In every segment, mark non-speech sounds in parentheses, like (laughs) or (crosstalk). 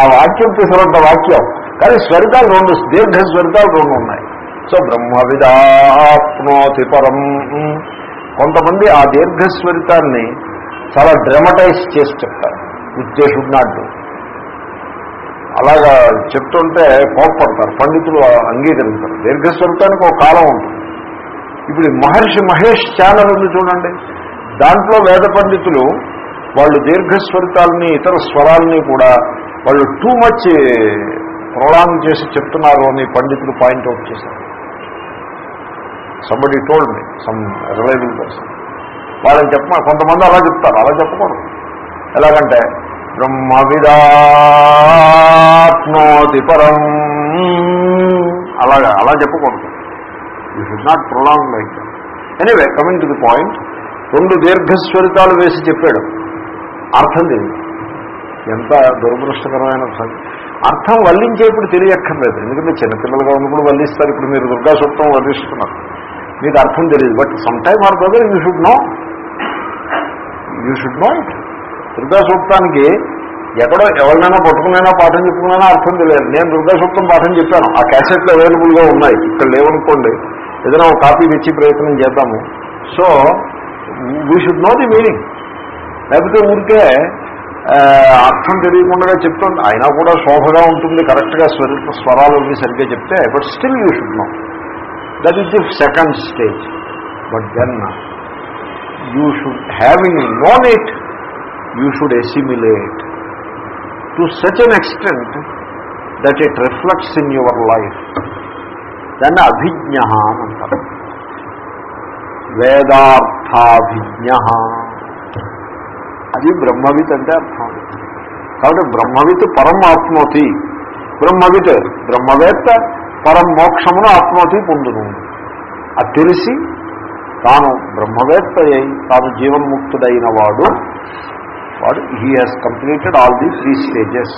ఆ వాక్యం పిసరంత వాక్యం. కానీ స్వరితాలు రెండు దీర్ఘ స్వరితాలు రెండు ఉన్నాయి. సో బ్రహ్మవిదాప్నోతి పరం కొంతమంది ఆ దీర్ఘ స్వరితాన్ని చాలా డ్రమటైజ్ చేసి చెప్తారు. ఉద్దేశుడు షుడ్ నాట్ అలాగా చెప్తుంటే కోప్పడతారు. పండితులు అంగీకరించారు. దీర్ఘస్వరూపానికి ఒక కాలం ఉంటుంది. ఇప్పుడు మహర్షి మహేష్ ఛానల్ ఉంది చూడండి. దాంట్లో వేద పండితులు వాళ్ళు దీర్ఘస్వరితాలని ఇతర స్వరాలని కూడా వాళ్ళు టూ మచ్ ప్రొలాంగ్ చేసి చెప్తున్నారు అని పండితులు పాయింట్అవుట్ చేశారు. Somebody told me some reliable person వాళ్ళని చెప్ప కొంతమంది అలా చెప్తారు అలా చెప్పకూడదు. ఎలాగంటే బ్రహ్మవిదాప్నోతి పరం. అలాగా అలా చెప్పకూడదు. You should not prolong like anyway coming to the point రెండు దీర్ఘస్వరితాలు వేసి చెప్పాడు. అర్థం తెలియదు ఎంత దురదృష్టకరమైన అర్థం వల్లించేప్పుడు తెలియక్కర్లేదు. ఎందుకంటే చిన్నపిల్లలుగా ఉన్నప్పుడు వల్లిస్తారు. ఇప్పుడు మీరు దుర్గా సూక్తం వల్లిస్తున్నారు. మీకు అర్థం తెలియదు. But some time or brother you should know you should know it Durga సూక్తానికి ఎక్కడో ఎవరినైనా పట్టుకునైనా పాఠం చెప్పుకునైనా అర్థం తెలియదు. నేను దుర్గా సూక్తం పాఠం చెప్పాను. ఆ క్యాసెట్లు అవైలబుల్గా ఉన్నాయి. ఇక్కడ లేవనుకోండి ఏదైనా ఒక కాపీ తెచ్చి ప్రయత్నం చేద్దాము. So we should know the meaning లేకపోతే ఊరికే అర్థం తెలియకుండా చెప్తుంది. అయినా కూడా శోభగా ఉంటుంది కరెక్ట్గా స్వర స్వరాలు అవి సరిగ్గా చెప్తే but still you should know that is the second stage but then you should having known it you should assimilate to such an extent that it reflects in your life దాన్ని అభిజ్ఞ అని అంటారు వేదార్థాభిజ్ఞ అది బ్రహ్మవిత్ అంటే అర్థం. కాబట్టి బ్రహ్మవిత్ పరం ఆత్మోతి బ్రహ్మవిత్ బ్రహ్మవేత్త పరం మోక్షమును ఆత్మోతి పొందును. అది తెలిసి తాను బ్రహ్మవేత్త అయి తాను జీవన్ముక్తుడైన వాడు వాడు he has completed all the three stages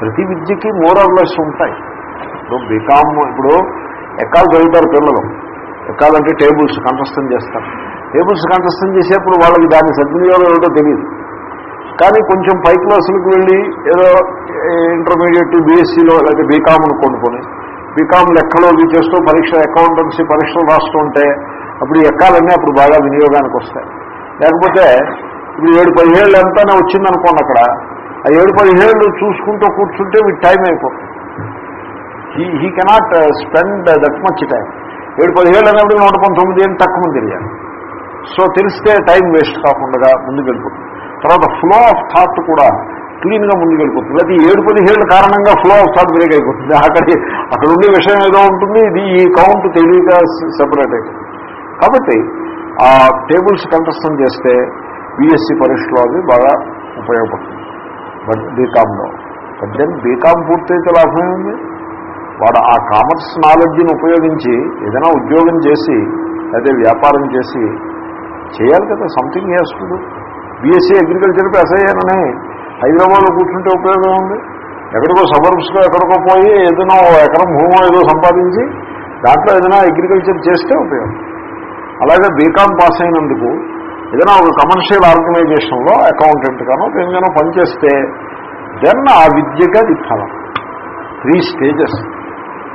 ప్రతి విద్యకి మోరర్లెస్ ఉంటాయి. ఇప్పుడు బీకామ్ ఇప్పుడు ఎక్కాలు చదువుతారు పిల్లలు. ఎక్కాలంటే టేబుల్స్ కంఠస్థం చేస్తారు. టేబుల్స్ కంఠస్థం చేసేప్పుడు వాళ్ళకి దాని సద్వినియోగం ఏమిటో తెలియదు కానీ కొంచెం పై క్లాసులకు వెళ్ళి ఏదో ఇంటర్మీడియట్ బీఎస్సీలో లేకపోతే బీకామ్ను కొనుక్కొని బీకామ్ లెక్కలో ఇవి చేస్తూ పరీక్ష అకౌంటెన్సీ పరీక్షలు రాస్తూ ఉంటే అప్పుడు ఎక్కాలన్నీ అప్పుడు బాగా వినియోగానికి వస్తాయి. లేకపోతే ఇప్పుడు ఏడు పదిహేళ్ళు ఎంతనే వచ్చిందనుకోండి అక్కడ ఆ ఏడు పదిహేళ్ళు చూసుకుంటూ కూర్చుంటే వీటి టైం అయిపోతుంది. He he cannot spend that much time. ఏడు పదిహేళ్ళు అనేప్పుడు నూట పంతొమ్మిది ఏళ్ళు తక్కువ తెలియాలి సో తెలిస్తే టైం వేస్ట్ కాకుండా ముందుకు వెళ్ళిపోతుంది. తర్వాత ఫ్లో ఆఫ్ థాట్ కూడా క్లీన్గా ముందుకు వెళ్ళిపోతుంది. అది ఏడు పదిహేళ్ళ కారణంగా ఫ్లో ఆఫ్ థాట్ బ్రేక్ అయిపోతుంది. అక్కడ అక్కడ ఉండే విషయం ఏదో ఉంటుంది ఇది ఈ కౌంట్ తెలియక సెపరేట్ అయిపోతుంది. కాబట్టి ఆ టేబుల్స్ కంటస్థం చేస్తే బీఎస్సీ పరీక్షలో అది బాగా ఉపయోగపడుతుంది. బట్ బీకామ్లో బట్ దెన్ బీకామ్ పూర్తయితే లాభం ఉంది వాడు ఆ కామర్స్ నాలెడ్జ్ని ఉపయోగించి ఏదైనా ఉద్యోగం చేసి అదే వ్యాపారం చేసి చేయాలి కదా సంథింగ్ చేస్తుడు బీఎస్సీ అగ్రికల్చర్కి అసయ్యానని హైదరాబాద్లో కూర్చుంటే ఉపయోగం ఉంది. ఎక్కడికో సబర్బ్స్లో ఎక్కడికో పోయి ఏదైనా ఓ ఎకరం భూమో ఏదో సంపాదించి దాంట్లో ఏదైనా అగ్రికల్చర్ చేస్తే ఉపయోగం. అలాగే బీకామ్ పాస్ అయినందుకు ఏదైనా ఒక కమర్షియల్ ఆర్గనైజేషన్లో అకౌంటెంట్ గానో దేనిగానో పనిచేస్తే దెన్ ఆ విద్యగా అది ఫలం త్రీ స్టేజెస్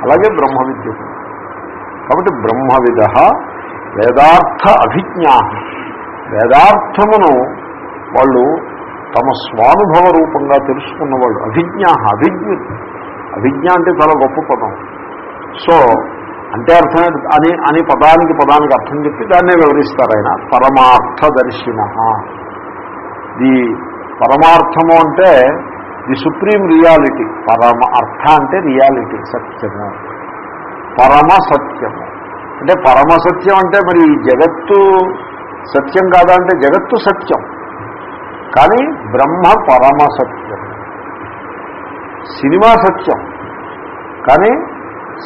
అలాగే బ్రహ్మ విద్య. కాబట్టి బ్రహ్మవిధ వేదార్థ అభిజ్ఞా వేదార్థమును వాళ్ళు తమ స్వానుభవ రూపంగా తెలుసుకున్న వాళ్ళు అభిజ్ఞ. అభిజ్ఞులు అభిజ్ఞ అంటే చాలా గొప్ప పదం. సో అంటే అర్థం అని అని పదానికి పదానికి అర్థం చెప్పి దాన్నే వివరిస్తారు ఆయన. పరమార్థదర్శిన. ది పరమార్థము అంటే ది సుప్రీం రియాలిటీ. పరమ అర్థ అంటే రియాలిటీ సత్యము. పరమ సత్యము. అంటే పరమ సత్యం అంటే మరి ఈ జగత్తు సత్యం కాదా అంటే జగత్తు సత్యం. కానీ బ్రహ్మ పరమ సత్యం సినిమా సత్యం. కానీ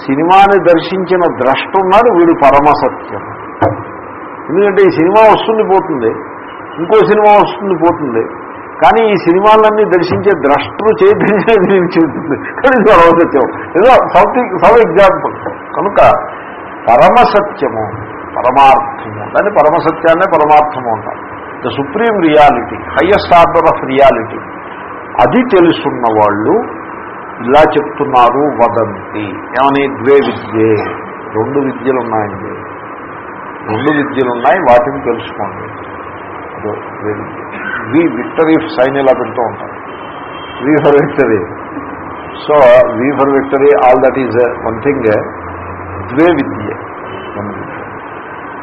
సినిమాని దర్శించిన ద్రష్ట ఉన్నాడు వీడు పరమ సత్యం ఎందుకంటే ఈ సినిమా వస్తుంది పోతుంది. ఇంకో సినిమా వస్తుంది పోతుంది. కానీ ఈ సినిమాలన్నీ దర్శించే ద్రష్టలు చైతన్యం చెబుతుంది కానీ ఇది పరమ ఏదో సౌత్ సౌ ఎగ్జాంపుల్. కనుక పరమసత్యము. పరమార్థము. దాన్ని పరమసత్యాన్నే పరమార్థము అంటారు. The supreme reality highest order of reality అది తెలుసున్న వాళ్ళు ఇలా చెప్తున్నారు వదంతి. ఏమని? ద్వే విద్యే. రెండు విద్యలు ఉన్నాయండి రెండు విద్యలు ఉన్నాయి వాటిని తెలుసుకోండి. వి విక్టరీ సైన్ ఇలా పెడుతూ ఉంటారు. V for victory. So V for victory all that is one thing. ద్వే విద్య.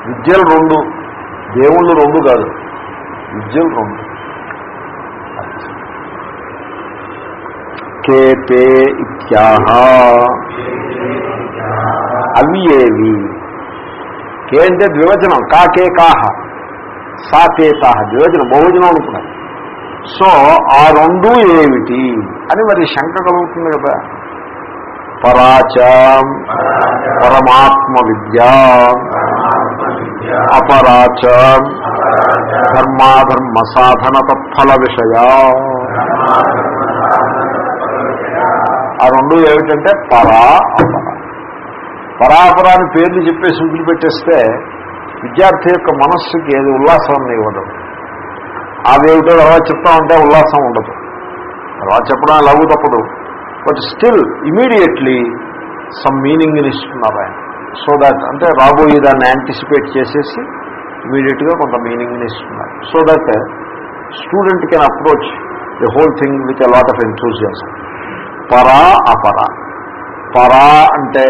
విద్యలు రెండు దేవుళ్ళు రెండు కాదు. విద్యలు రెండు. కేపే ఇత్యాహ. అవి ఏవి కే అంటే ద్వివచనం. కాకే కాహ. సా తే కాహ ద్వివచనం. బహువచనం అనుకున్నారు. సో ఆ రెండు ఏమిటి? అని మరి శంక కలుగుతుంది కదా. పరాచ పరమాత్మ విద్య. అపరాచ ధర్మాధర్మ సాధన తత్ఫల విషయ ఆ రెండు ఏమిటంటే పరా అపర. అని పేర్లు చెప్పేసి వదిలిపెట్టేస్తే విద్యార్థి యొక్క మనస్సుకి ఏది ఉల్లాసాన్ని ఇవ్వదు. అదేమిటో తర్వాత చెప్తా ఉంటే ఉల్లాసం ఉండదు. తర్వాత చెప్పడం లవ్ తప్పదు బట్ స్టిల్ ఇమీడియట్లీ సమ్ మీనింగ్ని ఇస్తున్నారు ఆయన. సో దట్ అంటే రాబోయే దాన్ని యాంటిసిపేట్ చేసేసి ఇమీడియట్గా కొంత మీనింగ్ని ఇస్తున్నారు. So that student can approach the whole thing with a lot of enthusiasm పరా అపర పరా అంటే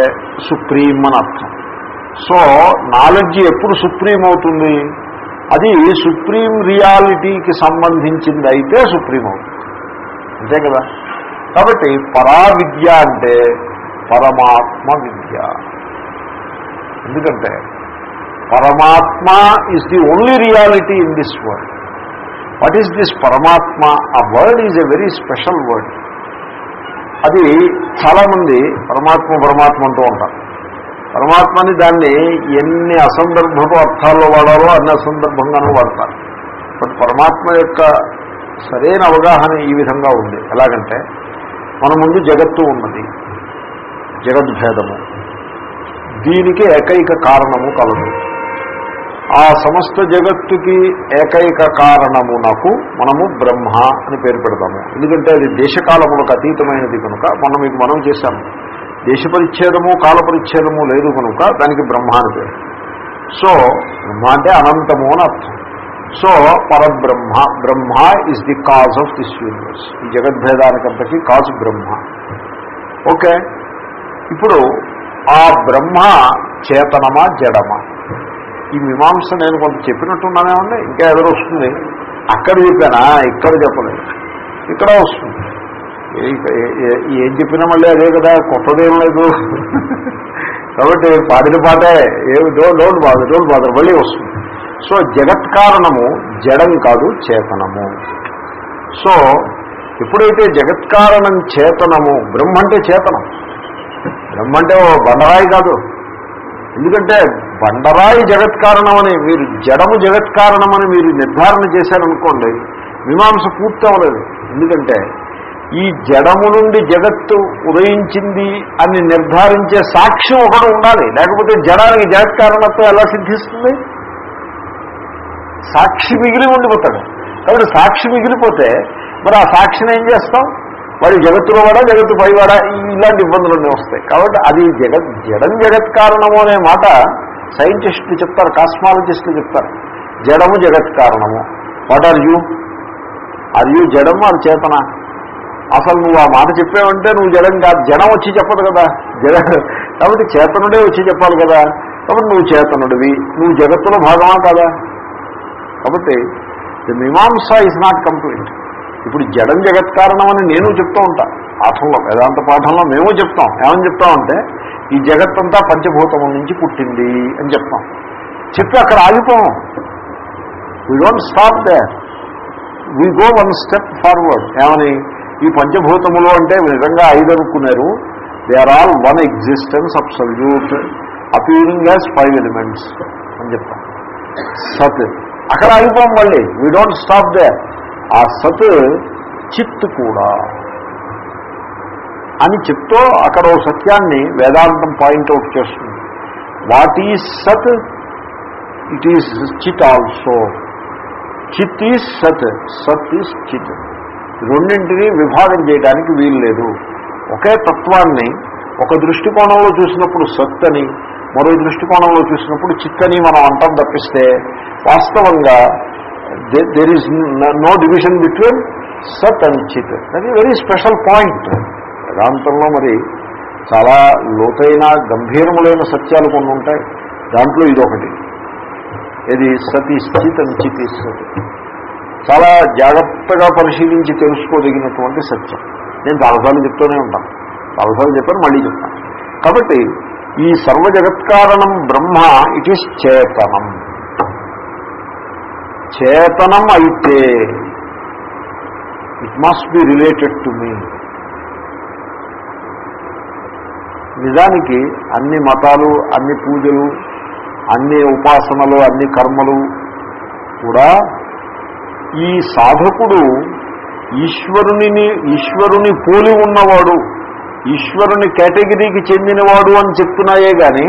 సుప్రీం అని అర్థం. సో నాలెడ్జ్ ఎప్పుడు సుప్రీం అవుతుంది? అది సుప్రీం రియాలిటీకి సంబంధించింది అయితే సుప్రీం అవుతుంది. అంతే కదా? కాబట్టి పరా విద్య అంటే పరమాత్మ విద్య. ఎందుకంటే పరమాత్మ is the only reality in this world what is this పరమాత్మ? ఆ word is a very special word అది చాలామంది పరమాత్మ పరమాత్మ అంటూ ఉంటారు. పరమాత్మని దాన్ని ఎన్ని అసందర్భపు అర్థాల్లో వాడాలో అన్ని అసందర్భంగానూ వాడతారు. బట్ పరమాత్మ యొక్క సరైన అవగాహన ఈ విధంగా ఉంది. ఎలాగంటే మన ముందు జగత్తు ఉన్నది. జగద్భేదము. దీనికి ఏకైక కారణము కలదు. ఆ సమస్త జగత్తుకి ఏకైక కారణమునకు మనము బ్రహ్మ అని పేరు పెడతాము. ఎందుకంటే అది దేశకాలములకు అతీతమైనది కనుక మనం మీకు మనం చేశాము. దేశ పరిచ్ఛేదము కాల పరిచ్ఛేదము లేదు కనుక దానికి బ్రహ్మ అని పేరు. సో బ్రహ్మ అంటే అనంతము అని అర్థం. సో పరబ్రహ్మ Brahma is the cause of this universe ఈ జగద్భేదానికంతకీ కాజ్ బ్రహ్మ. ఓకే? ఇప్పుడు ఆ బ్రహ్మ చేతనమా జడమా? ఈ మీమాంస నేను కొంత చెప్పినట్టున్నానేమండి ఇంకా ఎదురు వస్తుంది. అక్కడ చెప్పానా? ఇక్కడ చెప్పలేదు. ఇక్కడ వస్తుంది. ఏం చెప్పినా మళ్ళీ అదే కదా కొత్తదేం లేదు. కాబట్టి పాడిన పాటే ఏ డోంట్ బాధ డోంట్ బాధ మళ్ళీ వస్తుంది. సో జగత్ కారణము జడం కాదు చేతనము. సో ఎప్పుడైతే జగత్ కారణం చేతనము బ్రహ్మ అంటే చేతనం. బ్రహ్మంటే ఓ బండరాయి కాదు. ఎందుకంటే బండరాయి జగత్ కారణమని మీరు జడము జగత్ కారణమని మీరు నిర్ధారణ చేశారనుకోండి మీమాంస పూర్తి అవ్వలేదు ఎందుకంటే ఈ జడము నుండి జగత్తు ఉదయించింది అని నిర్ధారించే సాక్ష్యం ఒకటి ఉండాలి. లేకపోతే జడానికి జగత్ కారణత్వం ఎలా సిద్ధిస్తుంది? సాక్షి మిగిలి ఉండిపోతాడు. కాబట్టి సాక్షి మిగిలిపోతే మరి ఆ సాక్షిని ఏం చేస్తాం? మరి జగత్తులో వాడా జగత్తు పైవాడా ఈ- ఇలాంటి ఇబ్బందులన్నీ వస్తాయి. కాబట్టి అది జగత్ జడం జగత్ కారణము అనే మాట సైంటిస్టులు చెప్తారు కాస్మాలజిస్టులు చెప్తారు. జడము జగత్ కారణము. What are you are you జడము అది చేతన? అసలు నువ్వు ఆ మాట చెప్పావంటే నువ్వు జడం కాదు జడం వచ్చి చెప్పదు కదా. జడ కాబట్టి చేతనుడే వచ్చి చెప్పాలి కదా. కాబట్టి నువ్వు చేతనుడివి. నువ్వు జగత్తులో భాగమా కదా? కాబట్టి the Mimamsa is not complete ఇప్పుడు జడం జగత్ కారణం అని నేను చెప్తూ ఉంటా. పాఠంలో వేదాంత పాఠంలో మేము చెప్తాం. ఏమని చెప్తామంటే ఈ జగత్తంతా పంచభూతముల నుంచి పుట్టింది అని చెప్తాం. చెప్పి అక్కడ ఆగిపోం. We don't stop there we go one step forward ఏమని? ఈ పంచభూతములు అంటే నిజంగా ఐదు అనుకున్నారు they are all one existence absolute appearing as five elements అని చెప్తాం. సత్ అక్కడ ఆగిపోం మళ్ళీ. వీ డోంట్ స్టాప్ దే ఆ సత్ చిత్ కూడా. అని చెప్తూ అక్కడ ఓ సత్యాన్ని వేదాంతం పాయింట్అవుట్ చేస్తుంది. వాట్ ఈజ్ సత్? ఇట్ ఈజ్ చిత్ ఆల్సో. చిత్ ఈజ్ సత్. సత్ ఈజ్ చిత్. రెండింటినీ విభాగం చేయడానికి వీలు లేదు. ఒకే తత్వాన్ని ఒక దృష్టికోణంలో చూసినప్పుడు సత్ అని మరో దృష్టికోణంలో చూసినప్పుడు చిత్తని మనం అంటాం తప్పిస్తే వాస్తవంగా there is no division between సత్ అండ్ చిత్ అది వెరీ స్పెషల్ పాయింట్ వేదాంతంలో మరి చాలా లోతైన గంభీరములైన సత్యాలు కొన్ని ఉంటాయి. దాంట్లో ఇదొకటి. ఇది సతి స్థిత్ అని చితి సత్ చాలా జాగ్రత్తగా పరిశీలించి తెలుసుకోదగినటువంటి సత్యం. నేను చాలాసార్లు చెప్తూనే ఉంటాను చాలాసార్లు చెప్పాను మళ్ళీ చెప్తాను. కాబట్టి ఈ సర్వ జగత్కారణం బ్రహ్మ ఇట్ ఈస్ చేతనం చేతనం అయితే it must be related to me నిజానికి అన్ని మతాలు అన్ని పూజలు అన్ని ఉపాసనలు అన్ని కర్మలు కూడా ఈ సాధకుడు ఈశ్వరుని ఈశ్వరుని పోలి ఉన్నవాడు ఈశ్వరుని కేటగిరీకి చెందినవాడు అని చెప్తున్నాయే కానీ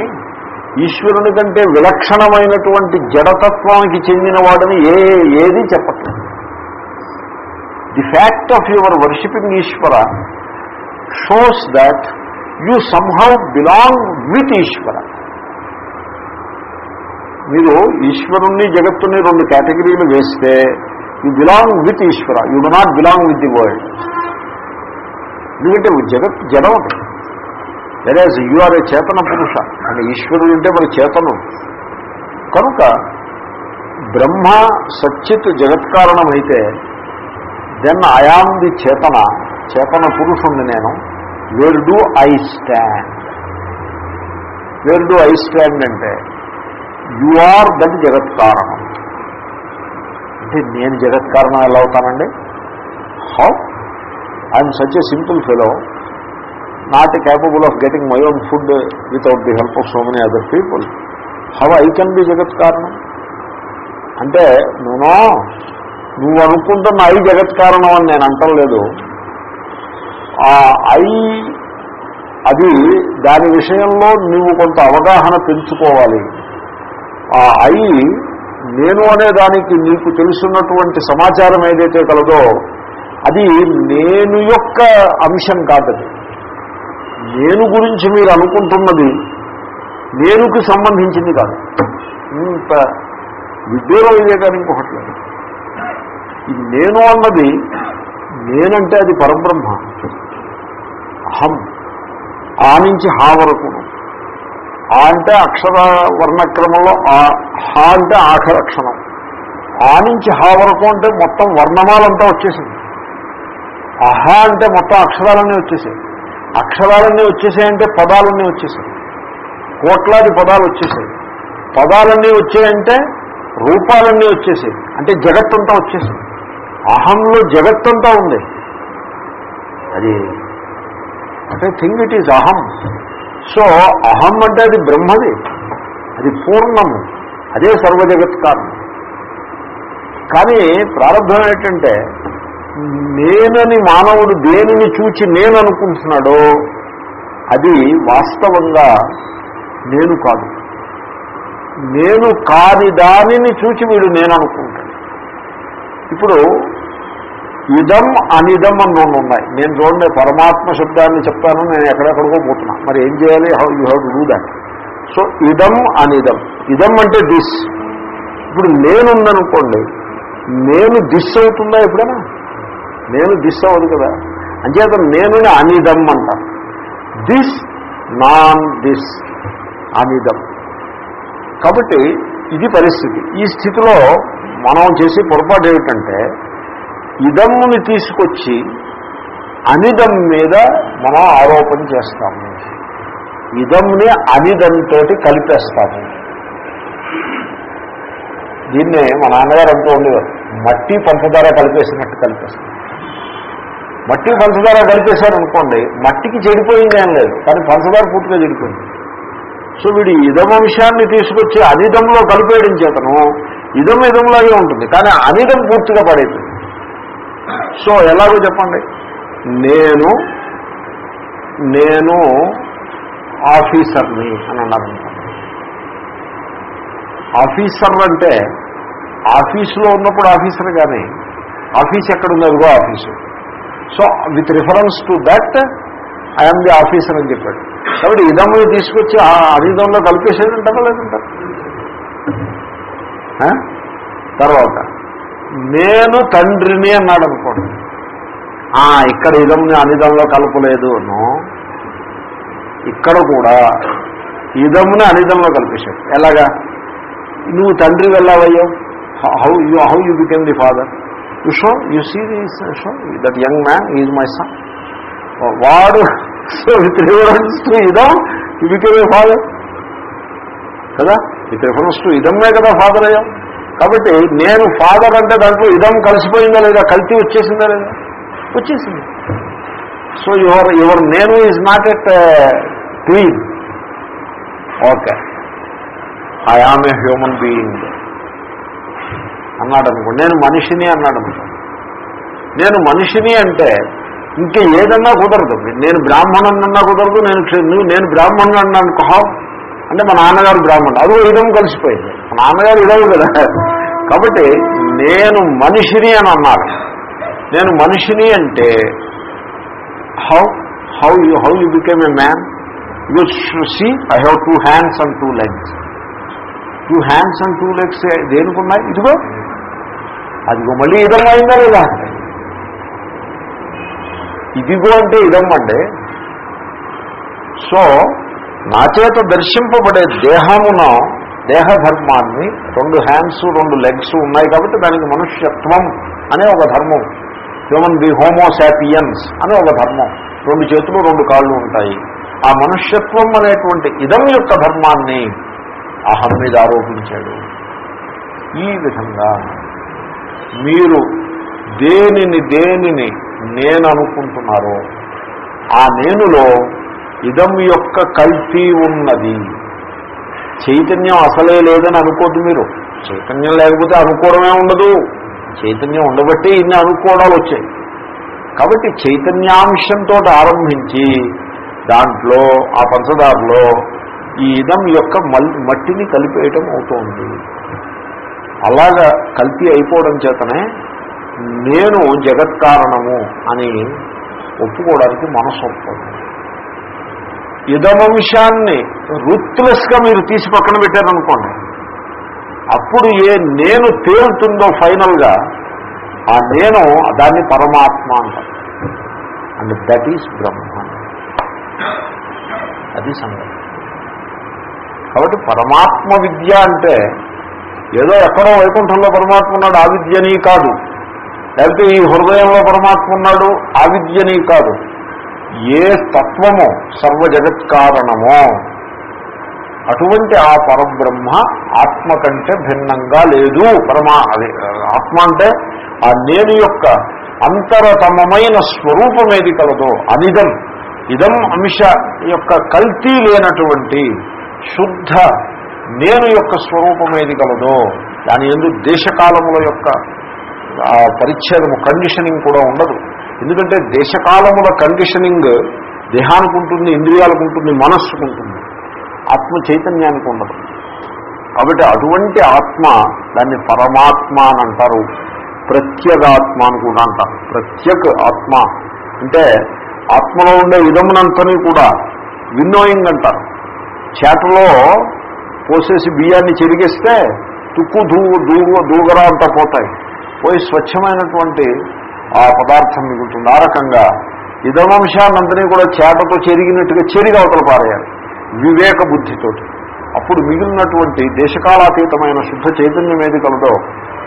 ఈశ్వరుని కంటే విలక్షణమైనటువంటి జడతత్వానికి చెందినవాడని ఏ ఏది చెప్పట్లేదు. The fact of your worshipping Ishwara shows that you somehow belong with Ishwara మీరు ఈశ్వరుణ్ణి జగత్తుని రెండు కేటగిరీలు వేస్తే you belong with Ishwara you do not belong with the world ఎందుకంటే జగత్ జడం వెరాజ్ యు ఆర్ ఏ చేతన పురుష అంటే ఈశ్వరుడు అంటే మరి చేతను. కనుక బ్రహ్మ సచ్చిత్ జగత్కారణమైతే దెన్ ఐఆమ్ ది చేతన చేతన పురుషుణ్ణి నేను. Where do I stand where do I stand అంటే యు ఆర్ దట్ జగత్కారణం అంటే నేను జగత్కారణం ఎలా అవుతానండి? How I'm such a simple fellow not capable of getting my own food without the help of so many other people how I can be జగత్ కారణం అంటే నేను నువ్వు అనుకుంటున్న ఐ జగత్ కారణం అని నేను అంటలేదు. ఆ ఐ అది దాని విషయంలో నువ్వు కొంత అవగాహన పెంచుకోవాలి. ఆ ఐ నేను అనే దానికి నీకు తెలుసున్నటువంటి సమాచారం ఏదైతే కలదో అది నేను యొక్క అంశం కాదది. నేను గురించి మీరు అనుకుంటున్నది నేనుకి సంబంధించింది కాదు. ఇంత విద్యలో ఇదే కానీ ఇంకొకటి లేదు. ఈ నేను అన్నది నేనంటే అది పరబ్రహ్మ. అహం. ఆ నుంచి హా వరకు. ఆ అంటే అక్షర వర్ణక్రమంలో ఆ హా అంటే ఆఖరక్షణం ఆ నుంచి హా వరకు అంటే మొత్తం వర్ణమాలంతా వచ్చేసింది. అహా అంటే మొత్తం అక్షరాలన్నీ వచ్చేసాయి. అక్షరాలన్నీ వచ్చేసాయంటే పదాలన్నీ వచ్చేసాయి. కోట్లాది పదాలు వచ్చేసాయి. పదాలన్నీ వచ్చాయంటే రూపాలన్నీ వచ్చేసాయి. అంటే జగత్తంతా వచ్చేసింది అహంలో జగత్తంతా ఉంది. అది అంటే థింగ్ ఇట్ ఈజ్ అహం. సో అహం అంటే అది బ్రహ్మది. అది పూర్ణము. అదే సర్వజగత్ కారణం కానీ ప్రారంభం ఏంటంటే నేనని మానవుడు దేనిని చూచి నేను అనుకుంటున్నాడో అది వాస్తవంగా నేను కాదు. నేను కాని దానిని చూచి వీడు నేను అనుకుంటాను ఇప్పుడు ఇదం అనిదం అని రెండు ఉన్నాయి. నేను చూడండి పరమాత్మ శబ్దాన్ని చెప్తాను నేను ఎక్కడెక్కడికో పోతున్నా. మరి ఏం చేయాలి? How you have to do that so ఇదం అనిదం. ఇదం అంటే దిస్ ఇప్పుడు నేనుందనుకోండి నేను దిస్ అవుతుందా ఎప్పుడైనా? నేను దిస్ అవ్వదు కదా. అంచేత నేను అనిదం అంటారు. దిస్ నాన్ దిస్ అనిదం. కాబట్టి ఇది పరిస్థితి. ఈ స్థితిలో మనం చేసే పొరపాటు ఏమిటంటే ఇదమ్ముని తీసుకొచ్చి అనిదం మీద మనం ఆరోపణ చేస్తాము. ఇదంని అనిదంతో కలిపేస్తాము. దీన్నే మా నాన్నగారు అంటూ ఉండేవారు. మట్టి పంచదార కలిపేసినట్టు కలిపేస్తాం మట్టి పంచదార కలిపేశారనుకోండి మట్టికి చెడిపోయింది ఏం లేదు కానీ పంచదార పూర్తిగా చెడిపోయింది. సో వీడు ఇదమ విషయాన్ని తీసుకొచ్చి అనిదంలో కలిపేయడం చేతను ఇదం ఇదంలాగే ఉంటుంది కానీ అనిదం పూర్తిగా పడేది సో ఎలాగో చెప్పండి నేను నేను ఆఫీసర్ని అని అన్నారు ఆఫీసర్ అంటే ఆఫీసులో ఉన్నప్పుడు ఆఫీసర్ కానీ ఆఫీస్ ఎక్కడుంది అదిగో office. So with reference to that I'm the officer అని చెప్పాడు. కాబట్టి ఇదమ్ముని తీసుకొచ్చి ఆ అరిదంలో కలిపేసేదంటారా లేదంటారు తర్వాత నేను తండ్రిని అన్నాడు అనుకోండి. ఇక్కడ ఇదంని అనిదంలో కలపలేదు ఇక్కడ కూడా ఇదమ్ముని అనిదంలో కలిపేశాడు. ఎలాగా? నువ్వు తండ్రి వెళ్ళావయ్యో? How you how you became the father you show you see this show that young man is my son వాడు సో విత్ రిఫరెన్స్ టు ఇదం యు బికెమ్ ఏ ఫాదర్ కదా విత్ రిఫరెన్స్ టు ఇదమ్మే కదా ఫాదర్ అయ్యాం కాబట్టి నేను father అంటే దాంట్లో ఇదం కలిసిపోయిందా లేదా కల్తీ వచ్చేసిందా లేదా వచ్చేసింది సో యువర్ యువర్ నేను is not at clean okay I am a human being అన్నాడు అనుకో నేను మనిషిని అన్నాడు. అనుకోండి నేను మనిషిని అంటే ఇంకా ఏదన్నా కుదరదు. నేను బ్రాహ్మణున్నా కుదరదు నేను నేను బ్రాహ్మణుడు అన్న కహా అంటే మా నాన్నగారు బ్రాహ్మణుడు అదో ఇదం కలిసిపోయింది. మా నాన్నగారు ఇదవు కదా. కాబట్టి నేను మనిషిని అని అన్నాడు. నేను మనిషిని అంటే how how you how you became a man? You see I have two hands and two legs. Two hands and two legs దేనికున్నాయి? ఇదిగో అదిగో మళ్ళీ ఇదం అయిందా లేదా ఇదిగో అంటే ఇదమ్మండి. సో నా చేత దర్శింపబడే దేహమున దేహధర్మాన్ని రెండు హ్యాండ్స్ రెండు లెగ్స్ ఉన్నాయి కాబట్టి దానికి మనుష్యత్వం అనే ఒక ధర్మం. హ్యూమన్ బి హోమోసాపియన్స్ అనే ఒక ధర్మం. రెండు చేతులు రెండు కాళ్ళు ఉంటాయి. ఆ మనుష్యత్వం అనేటువంటి ఇదం యొక్క ధర్మాన్ని అహం మీద ఆరోపించాడు. ఈ విధంగా మీరు దేనిని దేనిని నేను అనుకుంటున్నారో ఆ నేనులో ఇదం యొక్క కల్తీ ఉన్నది. చైతన్యం అసలే లేదని అనుకోద్దు మీరు. చైతన్యం లేకపోతే అనుకోవడమే ఉండదు. చైతన్యం ఉండబట్టి ఇన్ని అనుకోవడాలు వచ్చాయి. కాబట్టి చైతన్యాంశంతో ఆరంభించి దాంట్లో ఆ పంచదారులో ఈ ఇదం యొక్క మల్ మట్టిని కలిపేయటం అవుతోంది. అలాగా కల్తీ అయిపోవడం చేతనే నేను జగత్కారణము అని ఒప్పుకోవడానికి మనసు ఒప్పుకోదు ఇదమంశాన్ని రూత్లెస్గా మీరు తీసి పక్కన పెట్టారనుకోండి అప్పుడు ఏ నేను తేలుతుందో ఫైనల్గా ఆ నేను దాన్ని పరమాత్మ అంటారు. And that is Brahma. అది సంగతి. కాబట్టి పరమాత్మ విద్య అంటే ఏదో ఎక్కడో వైకుంఠంలో పరమాత్మ ఉన్నాడు ఆ కాదు. లేకపోతే ఈ హృదయంలో పరమాత్మ ఉన్నాడు ఆ కాదు. ఏ తత్వమో సర్వ జగత్కారణమో అటువంటి ఆ పరబ్రహ్మ ఆత్మ కంటే భిన్నంగా లేదు. పరమా అదే ఆత్మ అంటే ఆ నేను యొక్క అంతరతమమైన స్వరూపం ఏది కలదో అనిదం. ఇదం అంశ యొక్క కల్తీ లేనటువంటి శుద్ధ నేను యొక్క స్వరూపం ఏది కలదో దాని ఎందు దేశకాలముల యొక్క పరిచ్ఛేదము కండిషనింగ్ కూడా ఉండదు. ఎందుకంటే దేశకాలముల కండిషనింగ్ దేహానికి ఉంటుంది ఇంద్రియాలకు ఉంటుంది మనస్సుకు ఉంటుంది ఆత్మ చైతన్యానికి ఉండదు. కాబట్టి అటువంటి ఆత్మ దాన్ని పరమాత్మ అని అంటారు. ప్రత్యేగాత్మ అని కూడా అంటారు. ప్రత్యేక ఆత్మ. అంటే ఆత్మలో ఉండే ఇదమునంతని కూడా విన్నోయింగ్ అంటారు. చేతలో పోసేసి బియ్యాన్ని చెరిగేస్తే తుక్కు దూ దూగు దూగరా అంతా పోతాయి. పోయి స్వచ్ఛమైనటువంటి ఆ పదార్థం మిగులుతుంది. ఆ రకంగా ఇదమంశాన్నంతని కూడా చేటతో చెరిగినట్టుగా చెరిగి అవతల పారేయాలి. వివేక బుద్ధితోటి. అప్పుడు మిగిలినటువంటి దేశకాలాతీతమైన శుద్ధ చైతన్యం ఏది కలదో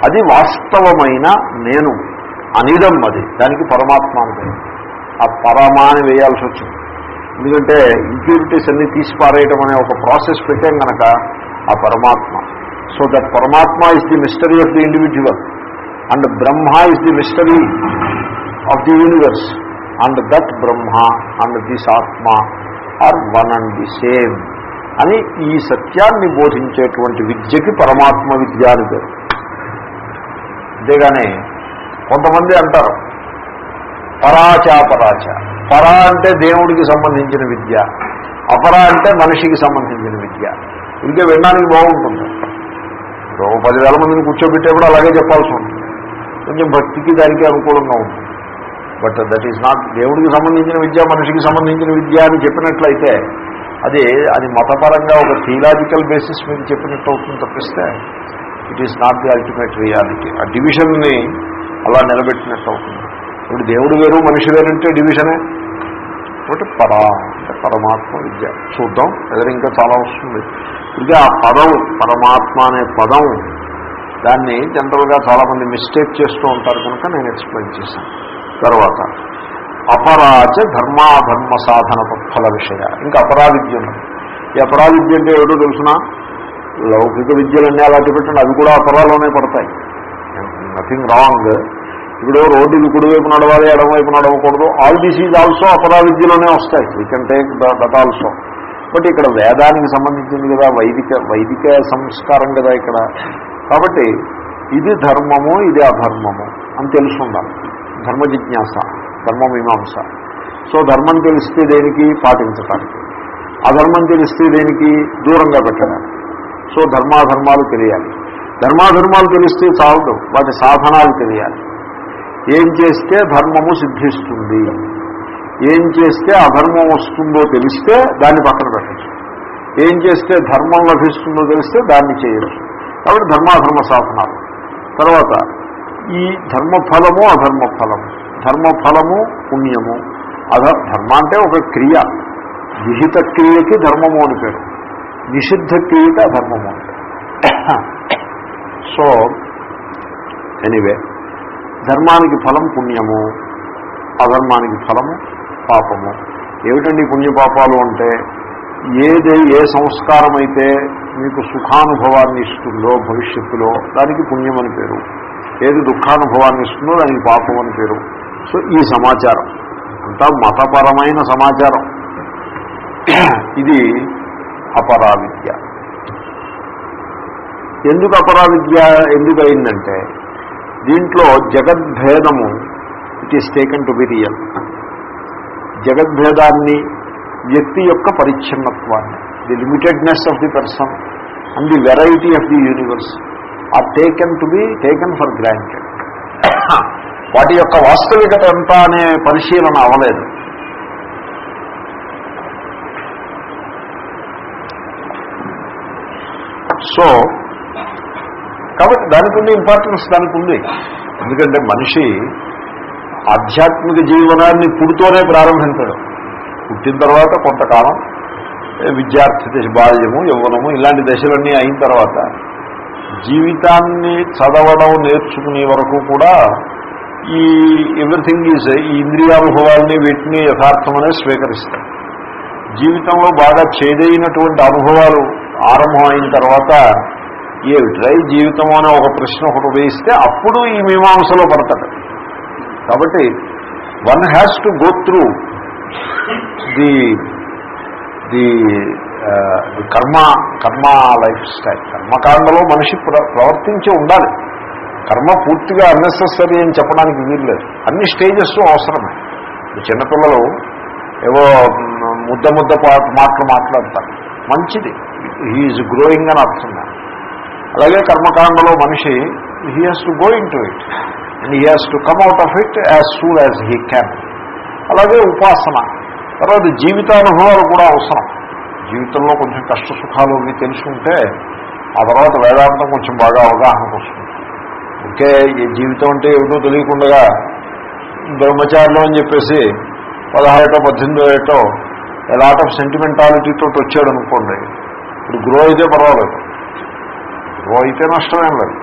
అది వాస్తవమైన నేను అనిదం అది. దానికి పరమాత్మ అంటే ఆ పరమాని వేయాల్సి వచ్చింది. ఎందుకంటే ఇంప్యూరిటీస్ అన్ని తీసి పారేయటం అనే ఒక ప్రాసెస్ పెట్టాం కనుక ఆ పరమాత్మ. సో దట్ పరమాత్మ is the mystery of the individual and Brahma is the mystery of the universe and that Brahma and this ఆత్మ are one and the same అని ఈ సత్యాన్ని బోధించేటువంటి విద్యకి పరమాత్మ విద్య అని పేరు. అంతేగాని కొంతమంది అంటారు పరాచ పరాచ. పర అంటే దేవుడికి సంబంధించిన విద్య. అపర అంటే మనిషికి సంబంధించిన విద్య. ఇంకే వినడానికి బాగుంటుంది. ఇప్పుడు పదివేల మందిని కూర్చోబెట్టేప్పుడు అలాగే చెప్పాల్సి ఉంటుంది. కొంచెం భక్తికి దానికి అనుకూలంగా ఉంటుంది. బట్ దట్ ఈస్ నాట్ దేవుడికి సంబంధించిన విద్య మనిషికి సంబంధించిన విద్య అని చెప్పినట్లయితే అది అది మతపరంగా ఒక థియలాజికల్ బేసిస్ మీద చెప్పినట్టు అవుతుంది తప్పిస్తే it is not the ultimate reality ఆ డివిజన్ని అలా నిలబెట్టినట్టు అవుతుంది. ఇప్పుడు దేవుడు వేరు మనిషి వేరంటే డివిజనే కాబట్టి పరా అంటే పరమాత్మ విద్య. చూద్దాం ఎదురు ఇంకా చాలా వస్తుంది ఇది ఆ పదం పరమాత్మ అనే పదం దాన్ని జనరల్గా చాలామంది మిస్టేక్ చేస్తూ ఉంటారు కనుక నేను ఎక్స్ప్లెయిన్ చేశాను. తర్వాత అపరాజ ధర్మాధర్మ సాధన ఫల విషయ. ఇంకా అపరావిద్య ఈ అపరావిద్య అంటే ఏమిటో తెలుసిన? లౌకిక విద్యలన్నీ అలాంటి పెట్టండి అవి కూడా అపరాలోనే పడతాయి. నథింగ్ రాంగ్ ఇప్పుడు రోడ్డుకి కుడివైపు నడవాలి ఎడమవైపు నడవకూడదు. ఆల్ దిస్ ఈజ్ ఆల్సో అపరా విద్యలోనే వస్తాయి we can take that also but ఇక్కడ వేదానికి సంబంధించింది కదా వైదిక వైదిక సంస్కారం కదా ఇక్కడ. కాబట్టి ఇది ధర్మము ఇది అధర్మము అని తెలుసుండాలి ధర్మ జిజ్ఞాస ధర్మమీమాంస సో ధర్మం తెలిస్తే దేనికి? పాటించటానికి. అధర్మం తెలిస్తే దేనికి? దూరంగా పెట్టడానికి. సో ధర్మాధర్మాలు తెలియాలి. ధర్మాధర్మాలు తెలిస్తే చాలదు. వాటి సాధనాలు తెలియాలి. ఏం చేస్తే ధర్మము సిద్ధిస్తుంది? ఏం చేస్తే అధర్మం వస్తుందో తెలిస్తే దాన్ని పక్కన పెట్టచ్చు. ఏం చేస్తే ధర్మం లభిస్తుందో తెలిస్తే దాన్ని చేయొచ్చు. కాబట్టి ధర్మాధర్మ సాధనాలు. తర్వాత ఈ ధర్మఫలము అధర్మ ఫలము ధర్మఫలము పుణ్యము. అధ ధర్మ అంటే ఒక క్రియ. విహిత క్రియకి ధర్మము అని పేరు. నిషిద్ధ క్రియకి అధర్మము అని సో ఎనీవే. ధర్మానికి ఫలం పుణ్యము అధర్మానికి ఫలము పాపము. ఏమిటండి పుణ్యపాపాలు అంటే? ఏది ఏ సంస్కారం అయితే మీకు సుఖానుభవాన్ని ఇస్తుందో భవిష్యత్తులో దానికి పుణ్యం అని పేరు. ఏది దుఃఖానుభవాన్ని ఇస్తుందో దానికి పాపం అని పేరు. సో ఈ సమాచారం. అంతా మతపరమైన సమాచారం. ఇది అపరావిద్య. ఎందుకు అపరావిద్య? ఎందుకు అయిందంటే దీంట్లో జగద్భేదము it is taken to be real జగద్భేదాన్ని వ్యక్తి యొక్క పరిచ్ఛిన్నత్వాన్ని the limitedness of the person and the variety of the universe are taken to be taken for granted వాటి యొక్క వాస్తవికత ఎంత అనే పరిశీలన అవలేదు సో కాబట్టి దానికి ఉండే ఇంపార్టెన్స్ దానికి ఉంది ఎందుకంటే మనిషి ఆధ్యాత్మిక జీవనాన్ని పుడుతోనే ప్రారంభించడం. పుట్టిన తర్వాత కొంతకాలం విద్యార్థి దశ బాల్యము యవ్వనము ఇలాంటి దశలన్నీ అయిన తర్వాత జీవితాన్ని చదవడం నేర్చుకునే వరకు కూడా ఈ ఎవ్రీథింగ్ ఈజ్ ఈ ఇంద్రియానుభవాల్ని వీటిని యథార్థమనే స్వీకరిస్తాం జీవితంలో బాగా చేదైనటువంటి అనుభవాలు ఆరంభం అయిన తర్వాత ఏమిట్రై జీవితం అనే ఒక ప్రశ్న ఒకటి ఉదయిస్తే అప్పుడు ఈ మీమాంసలో పడతాడు. కాబట్టి one has to go through the the karma karma life style కర్మకాండలో మనిషి ప్రవర్తించి ఉండాలి. కర్మ పూర్తిగా అన్నెసెసరీ అని చెప్పడానికి వీల్లేదు. అన్ని స్టేజెస్ అవసరమే. చిన్నపిల్లలు ఏవో ముద్ద ముద్ద పా- మాటలు మాట్లాడతారు. మంచిది. హీఈస్ గ్రోయింగ్ అని అర్థం అలాగే కర్మకాండలో మనిషి he has to go in to it and he has to come out of it as soon as he can అలాగే ఉపాసన. తర్వాత జీవితానుభవాలు కూడా అవసరం. జీవితంలో కొంచెం కష్ట సుఖాలు అవి తెలుసుకుంటే ఆ తర్వాత వేదాంతం కొంచెం బాగా అవగాహనకు వస్తుంది. ఇంకే ఈ జీవితం అంటే ఏమిటో తెలియకుండా బ్రహ్మచారులు అని చెప్పేసి పదహారేటో పద్దెనిమిదో ఏటో లాట్ ఆఫ్ సెంటిమెంటాలిటీతో వచ్చాడు అనుకోండి ఇప్పుడు గ్రో అయితే పర్వాలేదు. గురువు అయితే నష్టమేం లేదు.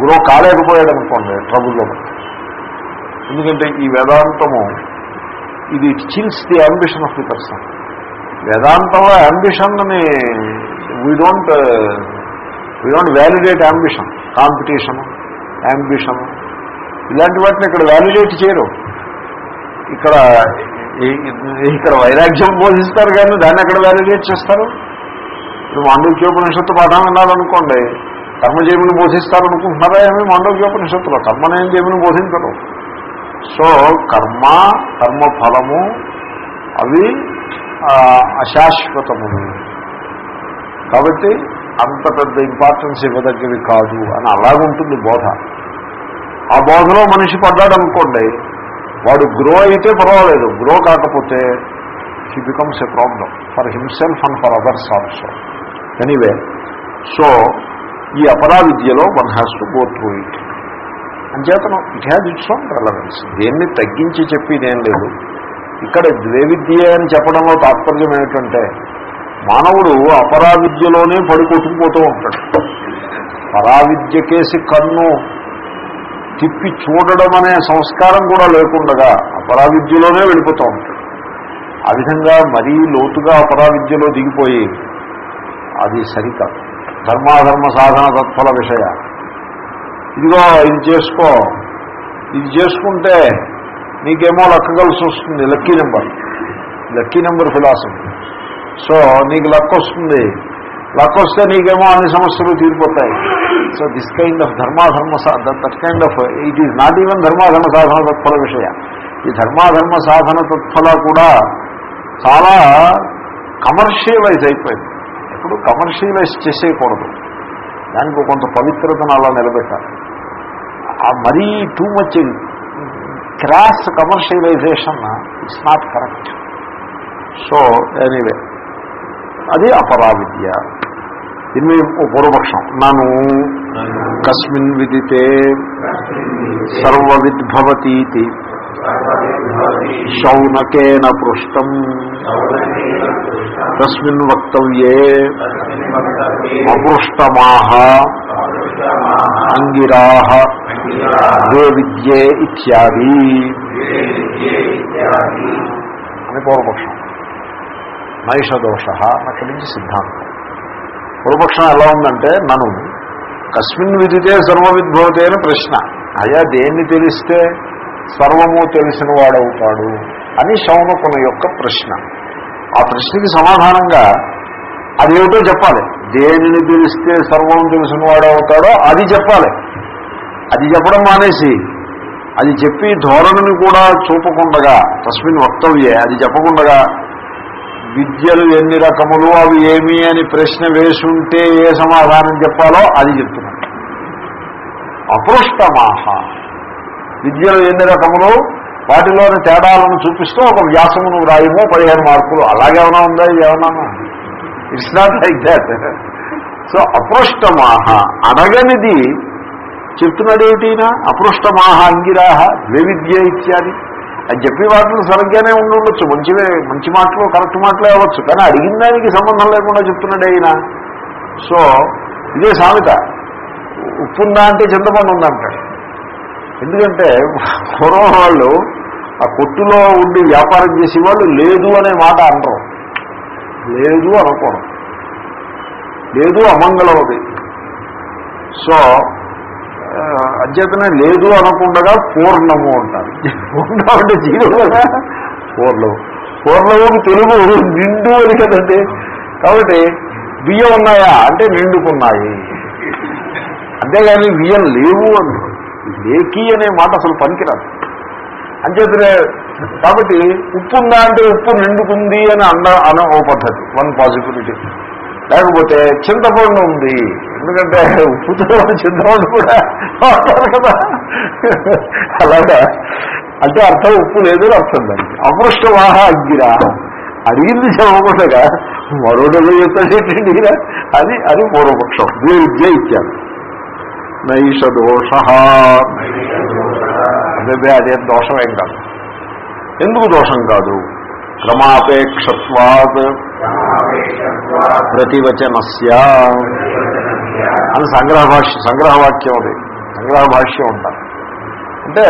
గురువు కాలేకపోయాడు అనుకోండి ట్రబుల్లో ఎందుకంటే ఈ వేదాంతము ఇది chills the ambition of the person వేదాంతంలో అంబిషన్ని we don't we don't validate ambition competition ambition ఇలాంటి వాటిని ఇక్కడ వ్యాలిడేట్ చేయరు. ఇక్కడ ఇక్కడ వైరాగ్యం బోధిస్తారు కానీ దాన్ని ఎక్కడ వ్యాలిడేట్ చేస్తారు? ఇప్పుడు మాండవ్యోపనిషత్తు పాఠం వినాలనుకోండి కర్మజీవిని బోధిస్తారనుకుంటున్నారా ఏమి? మాండవ్యోపనిషత్తులో కర్మనేం జీవిని బోధించరు. సో కర్మ కర్మఫలము అవి ఆ, అశాశ్వతములు. కాబట్టి అంత పెద్ద ఇంపార్టెన్స్ ఇవ్వదగ్గవి కాదు అని అలాగుంటుంది బోధ. ఆ బోధలో మనిషి పడ్డాడు అనుకోండి వాడు గ్రో అయితే పర్వాలేదు. గ్రో కాకపోతే he becomes a problem for himself and for others also anyway so ఈ అపరా విద్యలో one has to go through it అంచేతను it has its own relevance దేన్ని తగ్గించి చెప్పేదేం లేదు. ఇక్కడ ద్వేవిద్య అని చెప్పడంలో తాత్పర్యం ఏమిటంటే మానవుడు అపరా విద్యలోనే కొట్టుకుపోతూ ఉంటాడు. పరావిద్య కేసి కన్ను తిప్పి చూడడం అనే సంస్కారం కూడా లేకుండగా అపరావిద్యలోనే వెళ్ళిపోతూ ఉంటాడు. ఆ విధంగా మరీ లోతుగా అపరావిద్యలో దిగిపోయి అది సరికాదు ధర్మాధర్మ సాధన తత్ఫల విషయ. ఇదిగో ఇది చేసుకో. ఇది చేసుకుంటే నీకేమో లక్క కలిసి వస్తుంది lucky number. Lucky number philosophy. So నీకు లక్ వస్తుంది. లక్ వస్తే నీకేమో అన్ని సమస్యలు తీరిపోతాయి. So this kind of ధర్మాధర్మ that kind of it is not even ధర్మాధర్మ సాధన తత్ఫల విషయ. ఈ ధర్మాధర్మ సాధన తత్ఫల కూడా చాలా కమర్షియలైజ్ అయిపోయింది. ఇప్పుడు కమర్షియలైజ్ చేసేయకూడదు. దానికి కొంత పవిత్రతను అలా నిలబెట్టాలి. ఆ మరీ too much cross commercialization it's not correct so anyway అది అపరావిద్య. దీన్ని పూర్వపక్షం. నను కస్మిన్ విదితే సర్వవిద్భవతీతి. శౌనకేన పృష్టం. తస్మిన్ వక్తవ్యే అపృష్టమాహ. అంగిరా ద్వే విద్యే ఇత్యాది. అని పూర్వపక్షం. నైషదోష అక్కడి నుంచి సిద్ధాంతం. పూర్వపక్షం ఎలా ఉందంటే నను. కస్మిన్ విధితే సర్వవిద్భవతే అని ప్రశ్న. అయా దేన్ని తెలిస్తే? సర్వము తెలిసిన వాడవుతాడు అని శౌనకుని యొక్క ప్రశ్న. ఆ ప్రశ్నకి సమాధానంగా అదేమిటో చెప్పాలి. దేనిని తెలిస్తే సర్వం తెలిసిన వాడవుతాడో అది చెప్పాలి. అది చెప్పడం మానేసి అది చెప్పి ధోరణిని కూడా చూపకుండగా తస్మిన్ వక్తవ్యే అది చెప్పకుండగా విద్యలు ఎన్ని రకములు అవి ఏమి అని ప్రశ్న వేసుంటే ఏ సమాధానం చెప్పాలో అది చెప్తున్నాడు. అపృష్టమాహ. విద్యలు ఎన్ని రకములు వాటిలోని తేడాలను చూపిస్తూ ఒక వ్యాసమును వ్రాయము పదిహేను మార్కులు. అలాగేమైనా ఉందా? ఏమన్నా? It's not like that so అపృష్టమాహ అడగనిది చెప్తున్నాడు ఏమిటినా అపృష్టమాహ అంగిరాహ ద్వివిద్య ఇత్యాది. అది చెప్పే వాటిలో సరిగ్గానే ఉండి ఉండొచ్చు. మంచివే మంచి మాటలు కరెక్ట్ మాటలే అవ్వచ్చు. కానీ అడిగిన దానికి సంబంధం లేకుండా చెప్తున్నాడు ఆయన సో ఇదే సామెత. ఉప్పుందా అంటే చింతపండు ఉందంటాడు. ఎందుకంటే పూర్వం వాళ్ళు ఆ కొట్టులో ఉండి వ్యాపారం చేసేవాళ్ళు లేదు అనే మాట అనరు. లేదు అనుకోరు లేదు అమంగళం అది. సో అధ్యతనే లేదు అనుకుండగా పూర్ణము అంటారు. పూర్ణం అంటే జీవం కదా? పూర్ణము. తెలుగు నిండు అని కదండి. కాబట్టి బియ్యం ఉన్నాయా? అంటే నిండుకున్నాయి. అంతేగాని బియ్యం లేవు అంటారు లేకి అనే మాట అసలు పనికిరాదు. అంచేతనే కాబట్టి ఉప్పు ఉందా అంటే ఉప్పు నిండుకుంది అని అన్న అన ఓ పద్ధతి వన్ పాసిబిలిటీ లేకపోతే చింతపండు ఉంది ఎందుకంటే ఉప్పుతో చింతపండు కూడా వాడతారు కదా. అలాగా. అంటే అర్థం ఉప్పు లేదు అర్థం దానికి అపృష్టవాహ అగ్గిరా అడిగింది చెప్పకుండా మరోడలో చెప్తాడేంటి అది అది పూర్వపక్షం. దీని విద్య ఇచ్చారు. నైష దోష అదే అదేం దోషం కాదు. ఎందుకు దోషం కాదు? క్రమాపేక్షత్వాత్. ప్రతివచనస్య. అని సంగ్రహ భాష్య సంగ్రహవాక్యం అది. సంగ్రహ భాష్యం ఉంటారు అంటే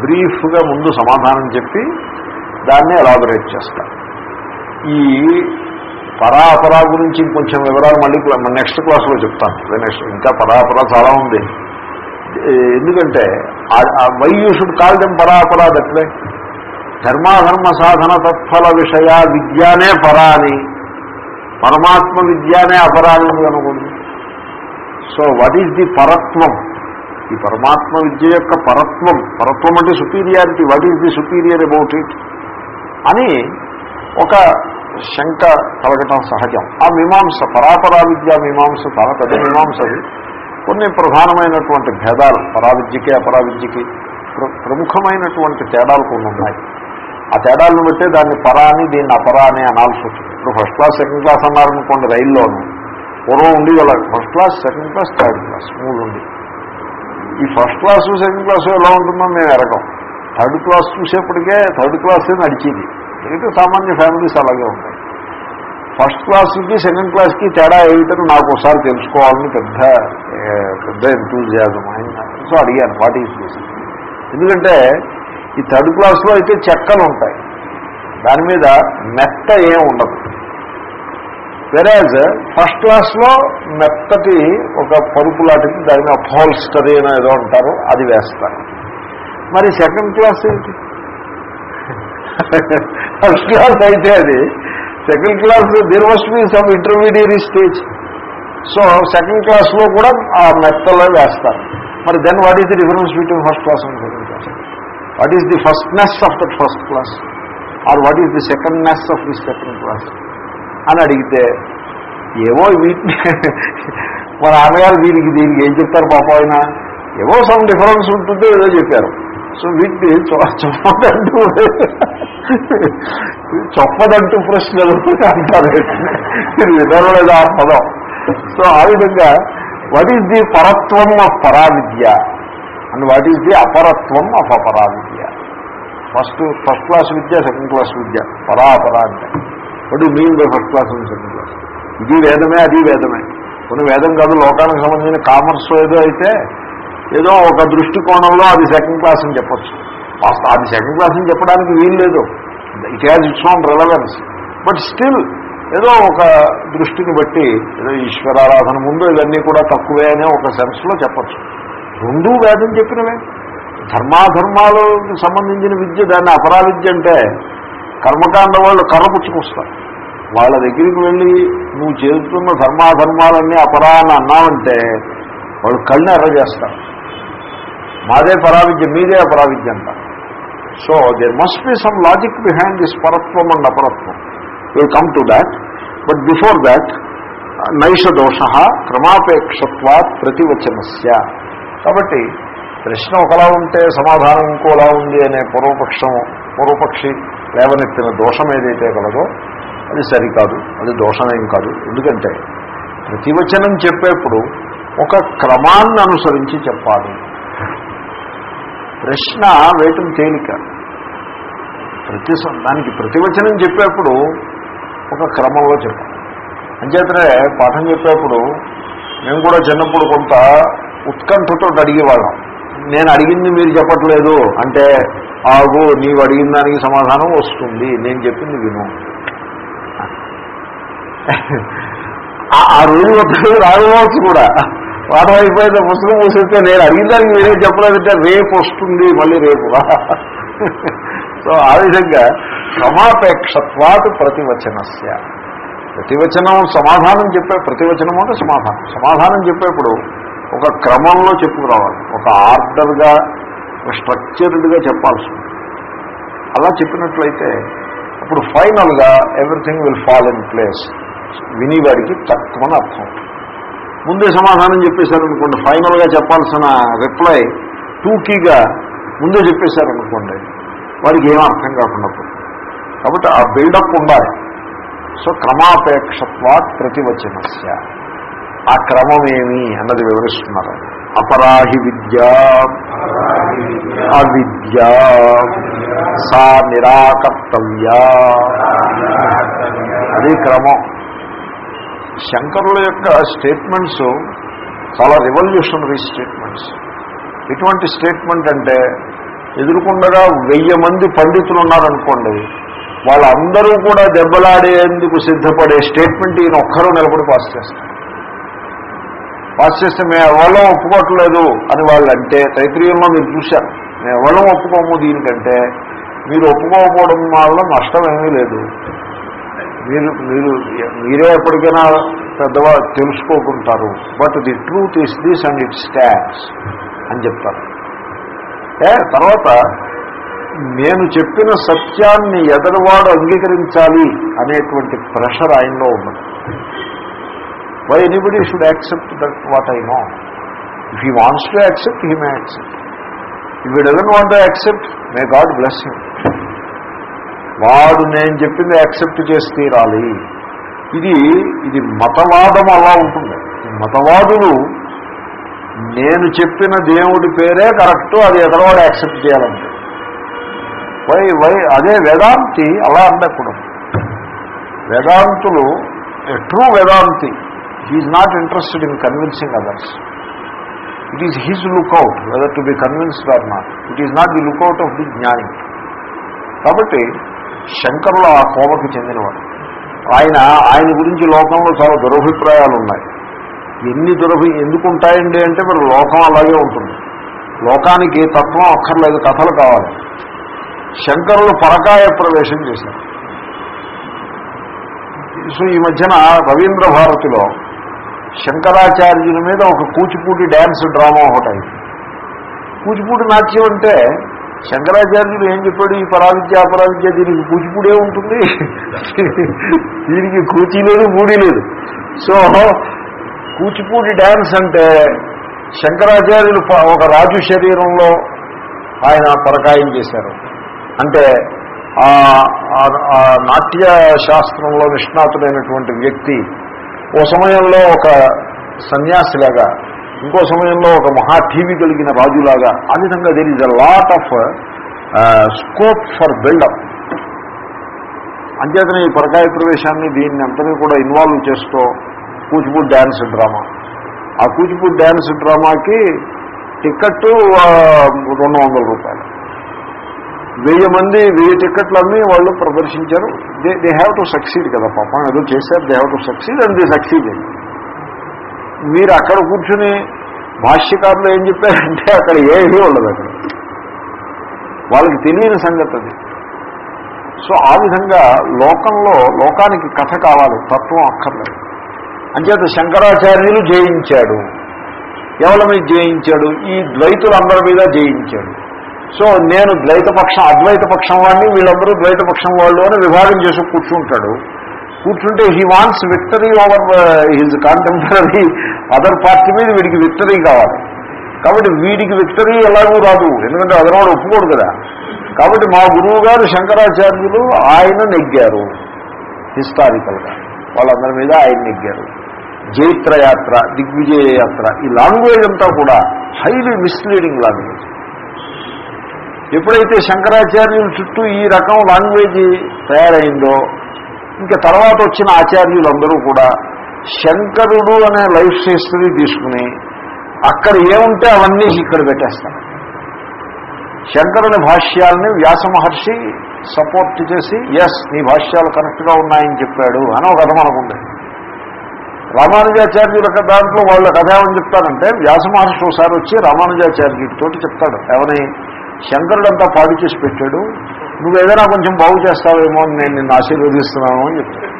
బ్రీఫ్గా ముందు సమాధానం చెప్పి దాన్ని ఎలాబరేట్ చేస్తారు. ఈ పరాపరా గురించి కొంచెం వివరాలు మళ్ళీ నెక్స్ట్ క్లాస్లో చెప్తాను. నెక్స్ట్ ఇంకా పరాపరా చాలా ఉంది. ఎందుకంటే why you should call them పరాపరా దట్లే ధర్మాధర్మ సాధన తత్ఫల విషయ విద్యానే పరా అని పరమాత్మ విద్యానే అపరాని అని సో వాట్ ఈజ్ ది పరత్వం? ఈ పరమాత్మ విద్య యొక్క పరత్వం పరత్వం అంటే superiority what is the superior about it అని ఒక శంక కలగటం సహజం. ఆ మీమాంస పరాపరా విద్య మీమాంస చాలా పెద్ద మీమాంస అది కొన్ని ప్రధానమైనటువంటి భేదాలు పరావిద్యకి అపరావిద్యకి ప్రముఖమైనటువంటి తేడాలు కొన్ని ఉన్నాయి. ఆ తేడాలను బట్టే దాన్ని పరా అని దీన్ని అపరా అని అనాల్సి వచ్చింది ఇప్పుడు ఫస్ట్ క్లాస్ సెకండ్ క్లాస్ అన్నారనుకోండి రైల్లోనూ. పూర్వం ఉండి వాళ్ళ first class second class third class మూడు ఉంది ఈ ఫస్ట్ క్లాస్ సెకండ్ క్లాస్ ఎలా ఉంటుందో మేము ఎరగం. థర్డ్ క్లాస్ చూసేప్పటికే థర్డ్ క్లాసే నడిచేది. ఎందుకంటే సామాన్య ఫ్యామిలీస్ అలాగే ఉంటాయి. ఫస్ట్ క్లాస్కి సెకండ్ క్లాస్కి తేడా ఏమిటని నాకు ఒకసారి తెలుసుకోవాలని పెద్ద పెద్ద ఎంతూజియాజం ఆయన. సో అడిగాను వాట్ ఈజ్ దిస్ ఎందుకంటే ఈ థర్డ్ క్లాస్లో అయితే చెక్కలు ఉంటాయి. దాని మీద మెత్త ఏం ఉండదు. వెరాజ్ ఫస్ట్ క్లాస్లో మెత్తటి ఒక పరుపు లాంటిది దాని మీద ఫాల్స్టరీ అని ఏదో అంటారు అది వేస్తారు. మరి సెకండ్ క్లాస్ ఏంటి? (laughs) ఫస్ట్ క్లాస్ అయితే అది second class there must be some intermediate stage. So second క్లాస్లో కూడా ఆ మెత్తలో వేస్తారు. మరి then what is the difference between first class and second class? What is the firstness of that first class? Or what is the secondness of the second class? అని అడిగితే ఏవో వీటిని (laughs) మన నాన్నగారు దీనికి దీనికి ఏం చెప్తారు పాప అయినా ఏవో సమ్ డిఫరెన్స్ ఉంటుందో ఏదో చెప్పారు. సో వీటిని చొప్పదంటూ చొప్పదంటూ ప్రశ్నలు అంటారు ఇది విధానం లేదా ఆ పదం. సో ఆ విధంగా what is the పరత్వం of పరావిద్య? And what is the అపరత్వం of అపరావిద్య? First first class విద్య సెకండ్ క్లాస్ విద్య. పరా అపరా అంటే. What mean by first class and second class ఇది వేదమే అది వేదమే. కొన్ని వేదం కాదు లోకానికి సంబంధించిన కామర్స్ ఏదో అయితే ఏదో ఒక దృష్టికోణంలో అది సెకండ్ క్లాస్ అని చెప్పొచ్చు. అది సెకండ్ క్లాస్ అని చెప్పడానికి వీలు లేదు. It has its own relevance but still ఏదో ఒక దృష్టిని బట్టి ఏదో ఈశ్వరారాధన ముందు ఇవన్నీ కూడా తక్కువే అనే ఒక సెన్స్లో చెప్పచ్చు. రెండూ వేదం చెప్పినవే. ధర్మాధర్మాలకు సంబంధించిన విద్య దాన్ని అపరావిద్య అంటే కర్మకాండ వాళ్ళు కర్ర పుచ్చుకొస్తారు. వాళ్ళ దగ్గరికి వెళ్ళి నువ్వు చేస్తున్న ధర్మాధర్మాలన్నీ అపరా అని అన్నావంటే వాళ్ళు కళ్ళు ఎర్ర చేస్తారు మాదే పరావిద్య మీదే అపరావిద్య అంట. So there must be some logic behind this పరత్వం and అపరత్వం. Will come to that but before that నైష దోష క్రమాపేక్షత్వా ప్రతివచనస్య. కాబట్టి ప్రశ్న ఒకలా ఉంటే సమాధానం ఇంకోలా ఉంది అనే పూర్వపక్షం పూర్వపక్షి లేవనెత్తిన దోషం ఏదైతే కలదో అది సరికాదు అది దోషమేం కాదు. ఎందుకంటే ప్రతివచనం చెప్పేప్పుడు ఒక క్రమాన్ని అనుసరించి చెప్పాలి. ప్రశ్న వేయటం తేలిక. ప్రతి సం- దానికి ప్రతివచనం చెప్పేప్పుడు ఒక క్రమంలో చెప్పాలి అంచేతనే పాఠం చెప్పేప్పుడు మేము కూడా చిన్నప్పుడు కొంత ఉత్కంఠతో అడిగేవాళ్ళం నేను అడిగింది మీరు చెప్పట్లేదు అంటే ఆగు నీవు అడిగిన దానికి సమాధానం వస్తుంది నేను చెప్పింది విను. ఆ- రోజు వద్ద రాకపోవచ్చు కూడా. పాఠం అయిపోయిన పుస్తకం మూసేస్తే నేను అడిగిన దానికి మీరేం చెప్పలేదంటే రేపు వస్తుంది మళ్ళీ రేపు సో ఆ విధంగా క్రమాపేక్షత్వాత్ ప్రతివచనస్య. ప్రతివచనం సమాధానం చెప్పే ప్రతివచనం అంటే సమాధానం. సమాధానం చెప్పేప్పుడు ఒక క్రమంలో చెప్పుకురావాలి ఒక ఆర్డర్గా ఒక స్ట్రక్చర్డ్గా చెప్పాల్సి ఉంటుంది అలా చెప్పినట్లయితే అప్పుడు ఫైనల్గా everything will fall in place. వినివాడికి తక్కువని అర్థం. ముందే సమాధానం చెప్పేశారనుకోండి. ఫైనల్గా చెప్పాల్సిన రిప్లై టూకీగా ముందే చెప్పేశారనుకోండి. వారికి ఏం అర్థం కాకుండా కాబట్టి ఆ బిల్డప్ ఉండాలి. సో క్రమాపేక్షత్వాత్ ప్రతివచనస్య. ఆ క్రమమేమి అన్నది వివరిస్తున్నారు. అపరాహి విద్య. అవిద్య. సా నిరాకర్తవ్య. అది క్రమం. శంకరుల యొక్క స్టేట్మెంట్స్ చాలా రివల్యూషనరీ స్టేట్మెంట్స్ ఎటువంటి స్టేట్మెంట్ అంటే ఎదురుకుండగా వెయ్యి మంది పండితులు ఉన్నారనుకోండి వాళ్ళందరూ కూడా దెబ్బలాడేందుకు సిద్ధపడే స్టేట్మెంట్ ఈయన ఒక్కరూ నిలబడి పాస్ చేస్తారు. పాస్ చేస్తే మేము ఎవరో ఒప్పుకోవట్లేదు అని వాళ్ళు అంటే తైత్రీయంలో మీరు చూశారు మేము ఎవరో ఒప్పుకోము దీనికంటే మీరు ఒప్పుకోకపోవడం వల్ల నష్టం ఏమీ లేదు. మీరు మీరు మీరే ఎప్పటికైనా పెద్దవా తెలుసుకోకుంటారు. But the truth is this and it stands అని చెప్తారు. ఏ తర్వాత నేను చెప్పిన సత్యాన్ని ఎదరవాడు అంగీకరించాలి అనేటువంటి ప్రెషర్ ఆయనలో ఉన్నది. Why anybody should accept that what I know if he wants to accept he may accept if you doesn't want accept may God bless you వాడు నేను చెప్పింది యాక్సెప్ట్ చేసి తీరాలి. ఇది ఇది మతవాదం అలా ఉంటుంది. ఈ మతవాదులు నేను చెప్పిన దేవుడి పేరే కరెక్ట్ అది ఎదరవాడు యాక్సెప్ట్ చేయాలంటే. వై వై అదే వేదాంతి అలా అండకూడదు వేదాంతులు true Vedanti he not interested in convincing others it is his lookout whether to be convinced or not it is not the lookout of the జ్ఞాని కాబట్టి శంకరులు ఆ కోవకి చెందినవాడు ఆయన ఆయన గురించి లోకంలో చాలా దురభిప్రాయాలు ఉన్నాయి ఎన్ని దురభి ఎందుకు ఉంటాయండి అంటే మరి లోకం అలాగే ఉంటుంది. లోకానికి తత్వం అక్కర్లేదు కథలు కావాలి. శంకరులు పరకాయ ప్రవేశం చేశారు. సో ఈ మధ్యన రవీంద్ర భారతిలో శంకరాచార్యుల మీద ఒక కూచిపూడి డ్యాన్స్ డ్రామా ఒకటి కూచిపూడి నాట్యం అంటే శంకరాచార్యులు ఏం చెప్పాడు? ఈ పరావిద్య అపరావిద్య దీనికి కూచిపూడే ఉంటుంది. దీనికి కూచి లేదు పూడి లేదు సో కూచిపూడి డ్యాన్స్ అంటే శంకరాచార్యులు ఒక రాజు శరీరంలో ఆయన పరకాయం చేశారు. అంటే ఆ- నాట్య శాస్త్రంలో నిష్ణాతుడైనటువంటి వ్యక్తి ఓ సమయంలో ఒక సన్యాసిలాగా ఇంకో సమయంలో ఒక మహా టీవీ కలిగిన రాజులాగా ఆ విధంగా there is a lot of scope for buildup అంచేతనే ఈ పరకాయ ప్రవేశాన్ని దీన్ని అంతని కూడా ఇన్వాల్వ్ చేస్తూ కూచిపూడి డ్యాన్స్ డ్రామా ఆ కూచిపూడి డ్యాన్స్ డ్రామాకి టికెట్ రెండు వందల రూపాయలు. వెయ్యి మంది వెయ్యి టికెట్లు అమ్మి వాళ్ళు ప్రదర్శించారు. They they have to succeed కదా పాపం. ఏదో చేశారు they have to succeed and they succeed మీరు అక్కడ కూర్చుని భాష్యకారులు ఏం చెప్పారంటే అక్కడ ఏమీ ఉండదు అక్కడ. వాళ్ళకి తెలియని సంగతి అది. సో ఆ విధంగా లోకంలో లోకానికి కథ కావాలి తత్వం అక్కర్లేదు. అంచేత శంకరాచార్యులు జయించాడు. ఎవరి మీద జయించాడు? ఈ ద్వైతులందరి మీద జయించాడు. సో నేను ద్వైత పక్షం అద్వైత పక్షం వాడిని వీళ్ళందరూ ద్వైత పక్షం వాళ్ళు అని విభాగం చేసి కూర్చుంటాడు. కూర్చుంటే he wants victory over his contemporary other party మీద వీడికి విక్టరీ కావాలి. కాబట్టి వీడికి విక్టరీ ఎలాగూ రాదు. ఎందుకంటే అదనవాడు ఒప్పుకోడు కదా. కాబట్టి మా గురువు గారు శంకరాచార్యులు ఆయన నెగ్గారు. హిస్టారికల్గా. వాళ్ళందరి మీద ఆయన నెగ్గారు. జైత్రయాత్ర దిగ్విజయ యాత్ర ఈ లాంగ్వేజ్ అంతా కూడా హైలీ మిస్లీడింగ్ లాంగ్వేజ్ ఎప్పుడైతే శంకరాచార్యుల చుట్టూ ఈ రకం లాంగ్వేజ్ తయారైందో ఇంకా తర్వాత వచ్చిన ఆచార్యులందరూ కూడా శంకరుడు అనే లైఫ్ హిస్టరీ తీసుకుని అక్కడ ఏముంటే అవన్నీ ఇక్కడ పెట్టేస్తారు. శంకరుని భాష్యాలని వ్యాస మహర్షి సపోర్ట్ చేసి ఎస్ నీ భాష్యాలు కరెక్ట్గా ఉన్నాయని చెప్పాడు అని ఒక కథ మనకుంది. రామానుజాచార్యుల దాంట్లో వాళ్ళ కథ ఏమని చెప్తారంటే వ్యాస మహర్షి ఒకసారి వచ్చి రామానుజాచార్యుడితోటి చెప్తాడు. ఏమని? శంకరుడంతా పాడు చేసి పెట్టాడు. నువ్వు ఏదైనా కొంచెం బాగు చేస్తావేమో అని నేను నిన్ను ఆశీర్వదిస్తున్నాను అని చెప్తాడు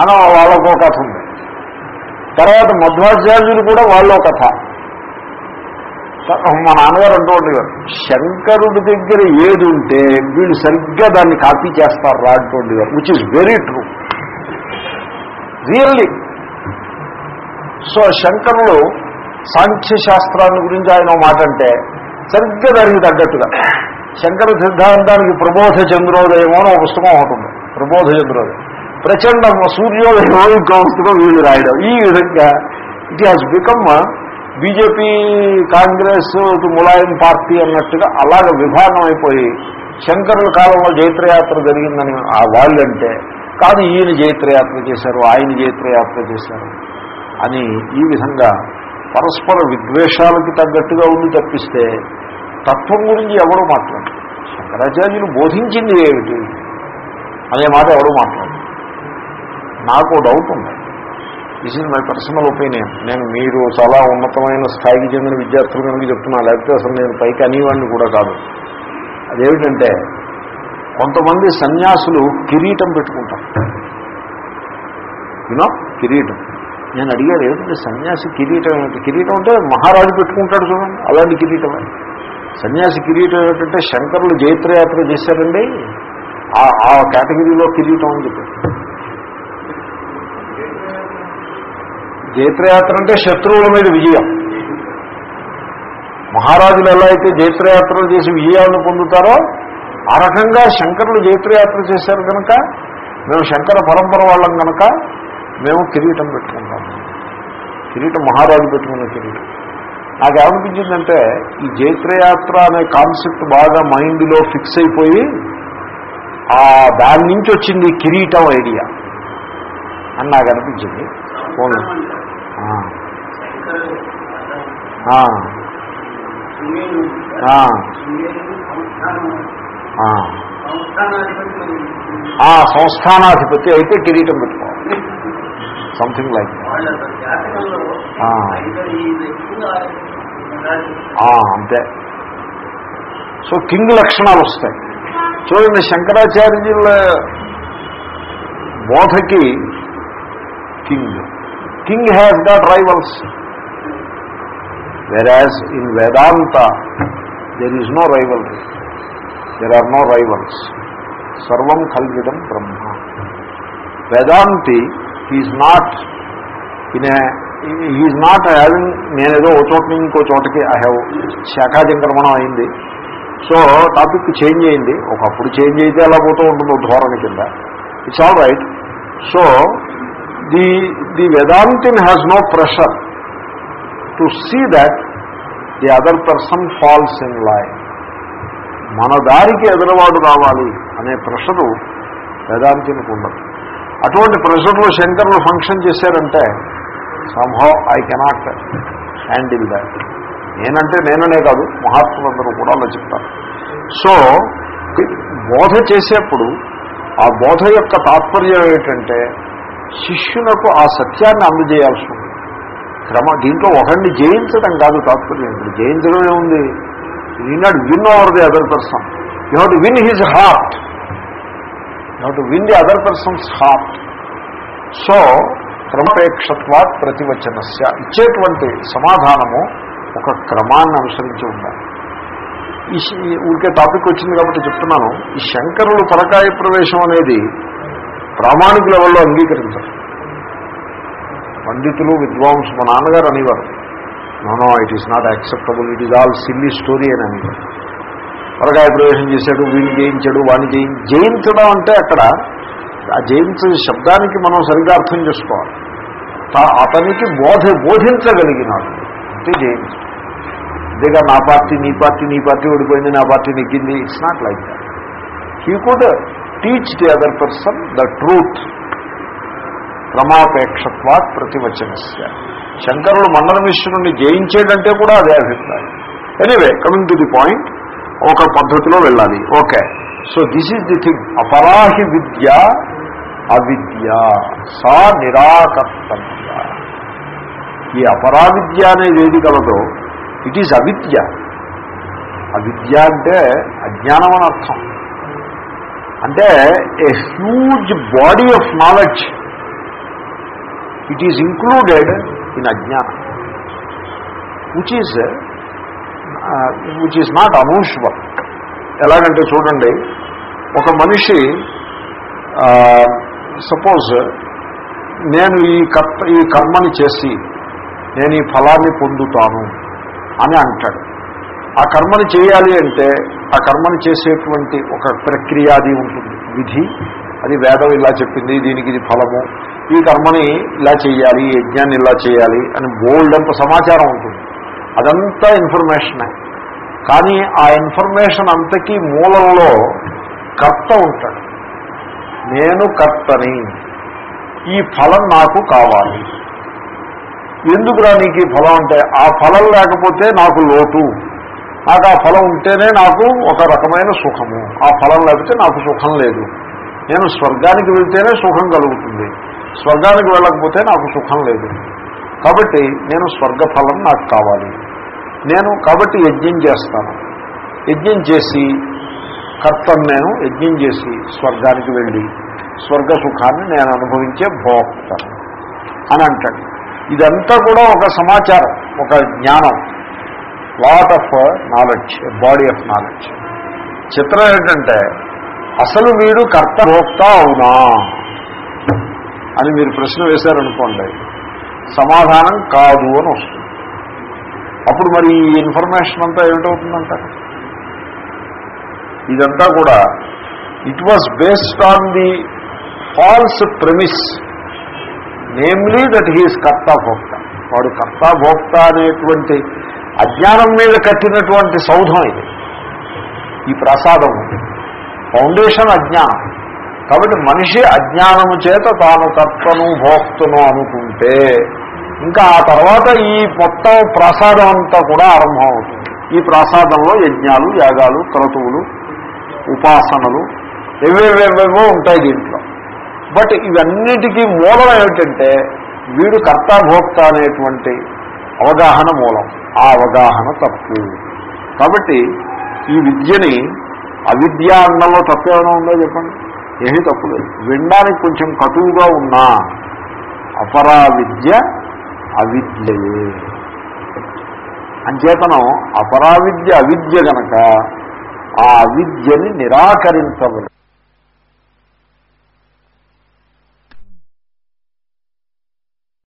అని ఒక కథ ఉంది. తర్వాత మధ్వాచార్యులు కూడా వాళ్ళో కథ. మా నాన్నగారు అంటూ ఉండేవారు శంకరుడి దగ్గర ఏది ఉంటే వీళ్ళు సరిగ్గా దాన్ని కాపీ చేస్తారు? రా గారు which is very true really so శంకరులు సాంఖ్య శాస్త్రాన్ని గురించి ఆయన మాట అంటే సరిగ్గా దానికి తగ్గట్టుగా శంకర సిద్ధాంతానికి ప్రబోధ చంద్రోదయం అని ఒక పుస్తకం ఒకటి ఉంది. ప్రబోధ చంద్రోదయం ప్రచండ సూర్యోదయం ఇంకో పుస్తకం వీళ్ళు రాయడం. ఈ విధంగా it has become BJP Congress Mulayam party అన్నట్టుగా అలాగ విభాగం అయిపోయి శంకరుల కాలంలో జైత్రయాత్ర జరిగిందని ఆ వాళ్ళంటే కాదు ఈయన జైత్రయాత్ర చేశారు ఆయన జైత్రయాత్ర చేశారు అని ఈ విధంగా పరస్పర విద్వేషాలకి తగ్గట్టుగా ఉంది తప్పిస్తే తత్వం గురించి ఎవరు మాట్లాడరు. శంకరాచార్యులు బోధించింది ఏమిటి? అనే మాట ఎవరు మాట్లాడరు. నాకు డౌట్ ఉంది. This is my personal opinion నేను మీరు చాలా ఉన్నతమైన స్థాయికి చెందిన విద్యార్థులు కనుక చెప్తున్నా లేకపోతే అసలు నేను పైకి అనేవాడిని కూడా కాదు. అదేమిటంటే కొంతమంది సన్యాసులు కిరీటం పెట్టుకుంటారు. యూనో కిరీటం. నేను అడిగాను ఏమిటంటే సన్యాసి కిరీటం ఏమిటి కిరీటం అంటే మహారాజు పెట్టుకుంటాడు చూడండి అలాంటి కిరీటమే. సన్యాసి కిరీటం ఏమిటంటే శంకరులు జైత్రయాత్ర చేశారండి. ఆ- ఆ కేటగిరీలో కిరీటం అని చెప్పారు. జైత్రయాత్ర అంటే శత్రువుల మీద విజయం. మహారాజులు ఎలా అయితే జైత్రయాత్రలు చేసి విజయాలను పొందుతారో ఆ రకంగా శంకరులు జైత్రయాత్ర చేశారు కనుక మేము శంకర పరంపర వాళ్ళం కనుక మేము కిరీటం పెట్టుకుంటాం. కిరీటం మహారాజు పెట్టుకున్న కిరీటం. నాకేమనిపించిందంటే ఈ జైత్రయాత్ర అనే కాన్సెప్ట్ బాగా మైండ్లో ఫిక్స్ అయిపోయి ఆ దాని నుంచి వచ్చింది కిరీటం ఐడియా అని నాకు అనిపించింది ఆ, సంస్థానాధిపతి. అయితే కిరీటం పెట్టుకో. సంథింగ్ లైక్ అంతే. సో కింగ్ లక్షణాలు వస్తాయి. చూడండి శంకరాచార్యుల బోధకి king. King has got rivals whereas in Vedanta there is no rivalry there are no rivals సర్వం కల్విదం బ్రహ్మ Vedanti is not in is not having నేనేదో ఓ చోట నుంచి ఇంకో చోటకి ఐ హ్యావ్ శాఖాచంక్రమణం అయింది. సో టాపిక్ చేంజ్ అయింది. ఒకప్పుడు చేంజ్ అయితే అలా పోతూ ఉంటుంది ధోరణి కింద. It's all right so the the Vedantin has no pressure to see that the other person falls in line మన దారికి ఎదురవాడు రావాలి అనే ప్రెషరు వేదాంతినికి ఉండదు. అటువంటి ప్రెషర్లో శంకర్లు ఫంక్షన్ చేశారంటే somehow I cannot handle that నేనంటే నేననే కాదు మహాత్ములందరూ కూడా అలా చెప్తారు. సో బోధ చేసేప్పుడు ఆ బోధ యొక్క తాత్పర్యం ఏమిటంటే శిష్యునకు ఆ సత్యాన్ని అందజేయాల్సి ఉంది. క్రమ దీంట్లో ఒకరిని జయించడం కాదు తాత్పర్యం. ఇప్పుడు జయించడం ఏముంది you not win over the other person you have to win his heart not to win the other person's heart so క్రమపేక్షత్వా ప్రతివచనస్య. ఇచ్చేటువంటి సమాధానము ఒక క్రమాన్ని అనుసరించి ఉండాలి. ఈ ఊరికే టాపిక్ వచ్చింది కాబట్టి చెప్తున్నాను. ఈ శంకరులు పరకాయ ప్రవేశం అనేది ప్రామాణిక లెవెల్లో అంగీకరించరు. పండితులు విద్వాంసు మా నాన్నగారు అనేవారు. No no it is not acceptable it is all silly story అని అనేవారు. త్వరగా ప్రవేశం చేశాడు వీడిని జయించాడు వాడిని జయి జయించడం అంటే అక్కడ ఆ జయించే శబ్దానికి మనం సరిగ్గా అర్థం చేసుకోవాలి. అతనికి బోధ బోధించగలిగినాడు. అంటే జయించు అంతేగా నా పార్టీ నీ పార్టీ నీ పార్టీ ఓడిపోయింది నా పార్టీ నెగ్గింది. It's not like that he could teach the other person the truth క్రమాపేక్షత్వాత్ ప్రతివచనస్య. శంకరుడు మండల మిశ్రుణ్ణి జయించేటంటే కూడా అదే అభిప్రాయం. Anyway coming to the point ఒక పద్ధతిలో వెళ్ళాలి. Okay. So this is the thing అపరాహి విద్య అవిద్య. సా నిరాకర్తవ్య. ఈ అపరావిద్య అనేది ఏది కలదో ఇట్ ఈజ్ అవిద్య. అవిద్య అంటే అజ్ఞానం అని అర్థం. అంటే a huge body of knowledge it is included in అజ్ఞానం. Which is which is not అనూష్వర్ ఎలాగంటే చూడండి ఒక మనిషి సపోజ్ నేను ఈ కర్త ఈ కర్మని చేసి నేను ఈ ఫలాన్ని పొందుతాను అని అంటాడు. ఆ కర్మని చేయాలి అంటే ఆ కర్మని చేసేటువంటి ఒక ప్రక్రియ అది ఉంటుంది విధి. అది వేదం ఇలా చెప్పింది దీనికి ఇది ఫలము. ఈ కర్మని ఇలా చేయాలి యజ్ఞాన్ని ఇలా చేయాలి అని బోల్డ్ అంత సమాచారం ఉంటుంది. అదంతా ఇన్ఫర్మేషనే. కానీ ఆ ఇన్ఫర్మేషన్ అంతకీ మూలంలో కర్త ఉంటాడు. నేను కర్తని. ఈ ఫలం నాకు కావాలి. ఎందుకురా నీకు ఈ ఫలం అంటే ఆ ఫలం లేకపోతే నాకు లోటు. నాకు ఆ ఫలం ఉంటేనే నాకు ఒక రకమైన సుఖము. ఆ ఫలం లేకపోతే నాకు సుఖం లేదు. నేను స్వర్గానికి వెళ్తేనే సుఖం కలుగుతుంది. స్వర్గానికి వెళ్ళకపోతే నాకు సుఖం లేదు. కాబట్టి నేను స్వర్గ ఫలం నాకు కావాలి. నేను కాబట్టి యజ్ఞం చేస్తాను. యజ్ఞం చేసి కర్తను నేను యజ్ఞం చేసి స్వర్గానికి వెళ్ళి స్వర్గ సుఖాన్ని నేను అనుభవించే భోక్తను అని అంటాడు. ఇదంతా కూడా ఒక సమాచారం ఒక జ్ఞానం. Lot of knowledge body of knowledge చిత్రం ఏంటంటే అసలు వీడు కర్త భోక్త అవునా? అని మీరు ప్రశ్న వేశారనుకోండి సమాధానం కాదు అని వస్తుంది. అప్పుడు మరి ఈ ఇన్ఫర్మేషన్ అంతా ఏమిటవుతుందంటారు ఇదంతా కూడా it was based on the false premise namely that he's కర్తా భోక్త వాడు కర్తా భోక్త అనేటువంటి అజ్ఞానం మీద కట్టినటువంటి సౌధం ఇది. ఈ ప్రసాదం ఫౌండేషన్ అజ్ఞానం. కాబట్టి మనిషి అజ్ఞానము చేత తాను కర్తను భోక్తను అనుకుంటే ఇంకా ఆ తర్వాత ఈ మొత్తం ప్రసాదం అంతా కూడా ఆరంభం అవుతుంది ఈ ప్రసాదంలో యజ్ఞాలు యాగాలు క్రతువులు ఉపాసనలు ఎవేవేవేవో ఉంటాయి దీంట్లో. బట్ ఇవన్నిటికీ మూలం ఏమిటంటే వీడు కర్తాభోక్త అనేటువంటి అవగాహన మూలం. ఆ అవగాహన తప్పు. కాబట్టి ఈ విద్యని అవిద్య అన్నంలో తప్పేమైనా ఉందో చెప్పండి? ఏమీ తప్పు లేదు. వినడానికి కొంచెం కటువుగా ఉన్నా అపరా విద్య అవిద్యయే అంచేతనం అపరావిద్య అవిద్య గనక ఆ అవిద్యని నిరాకరించవలసి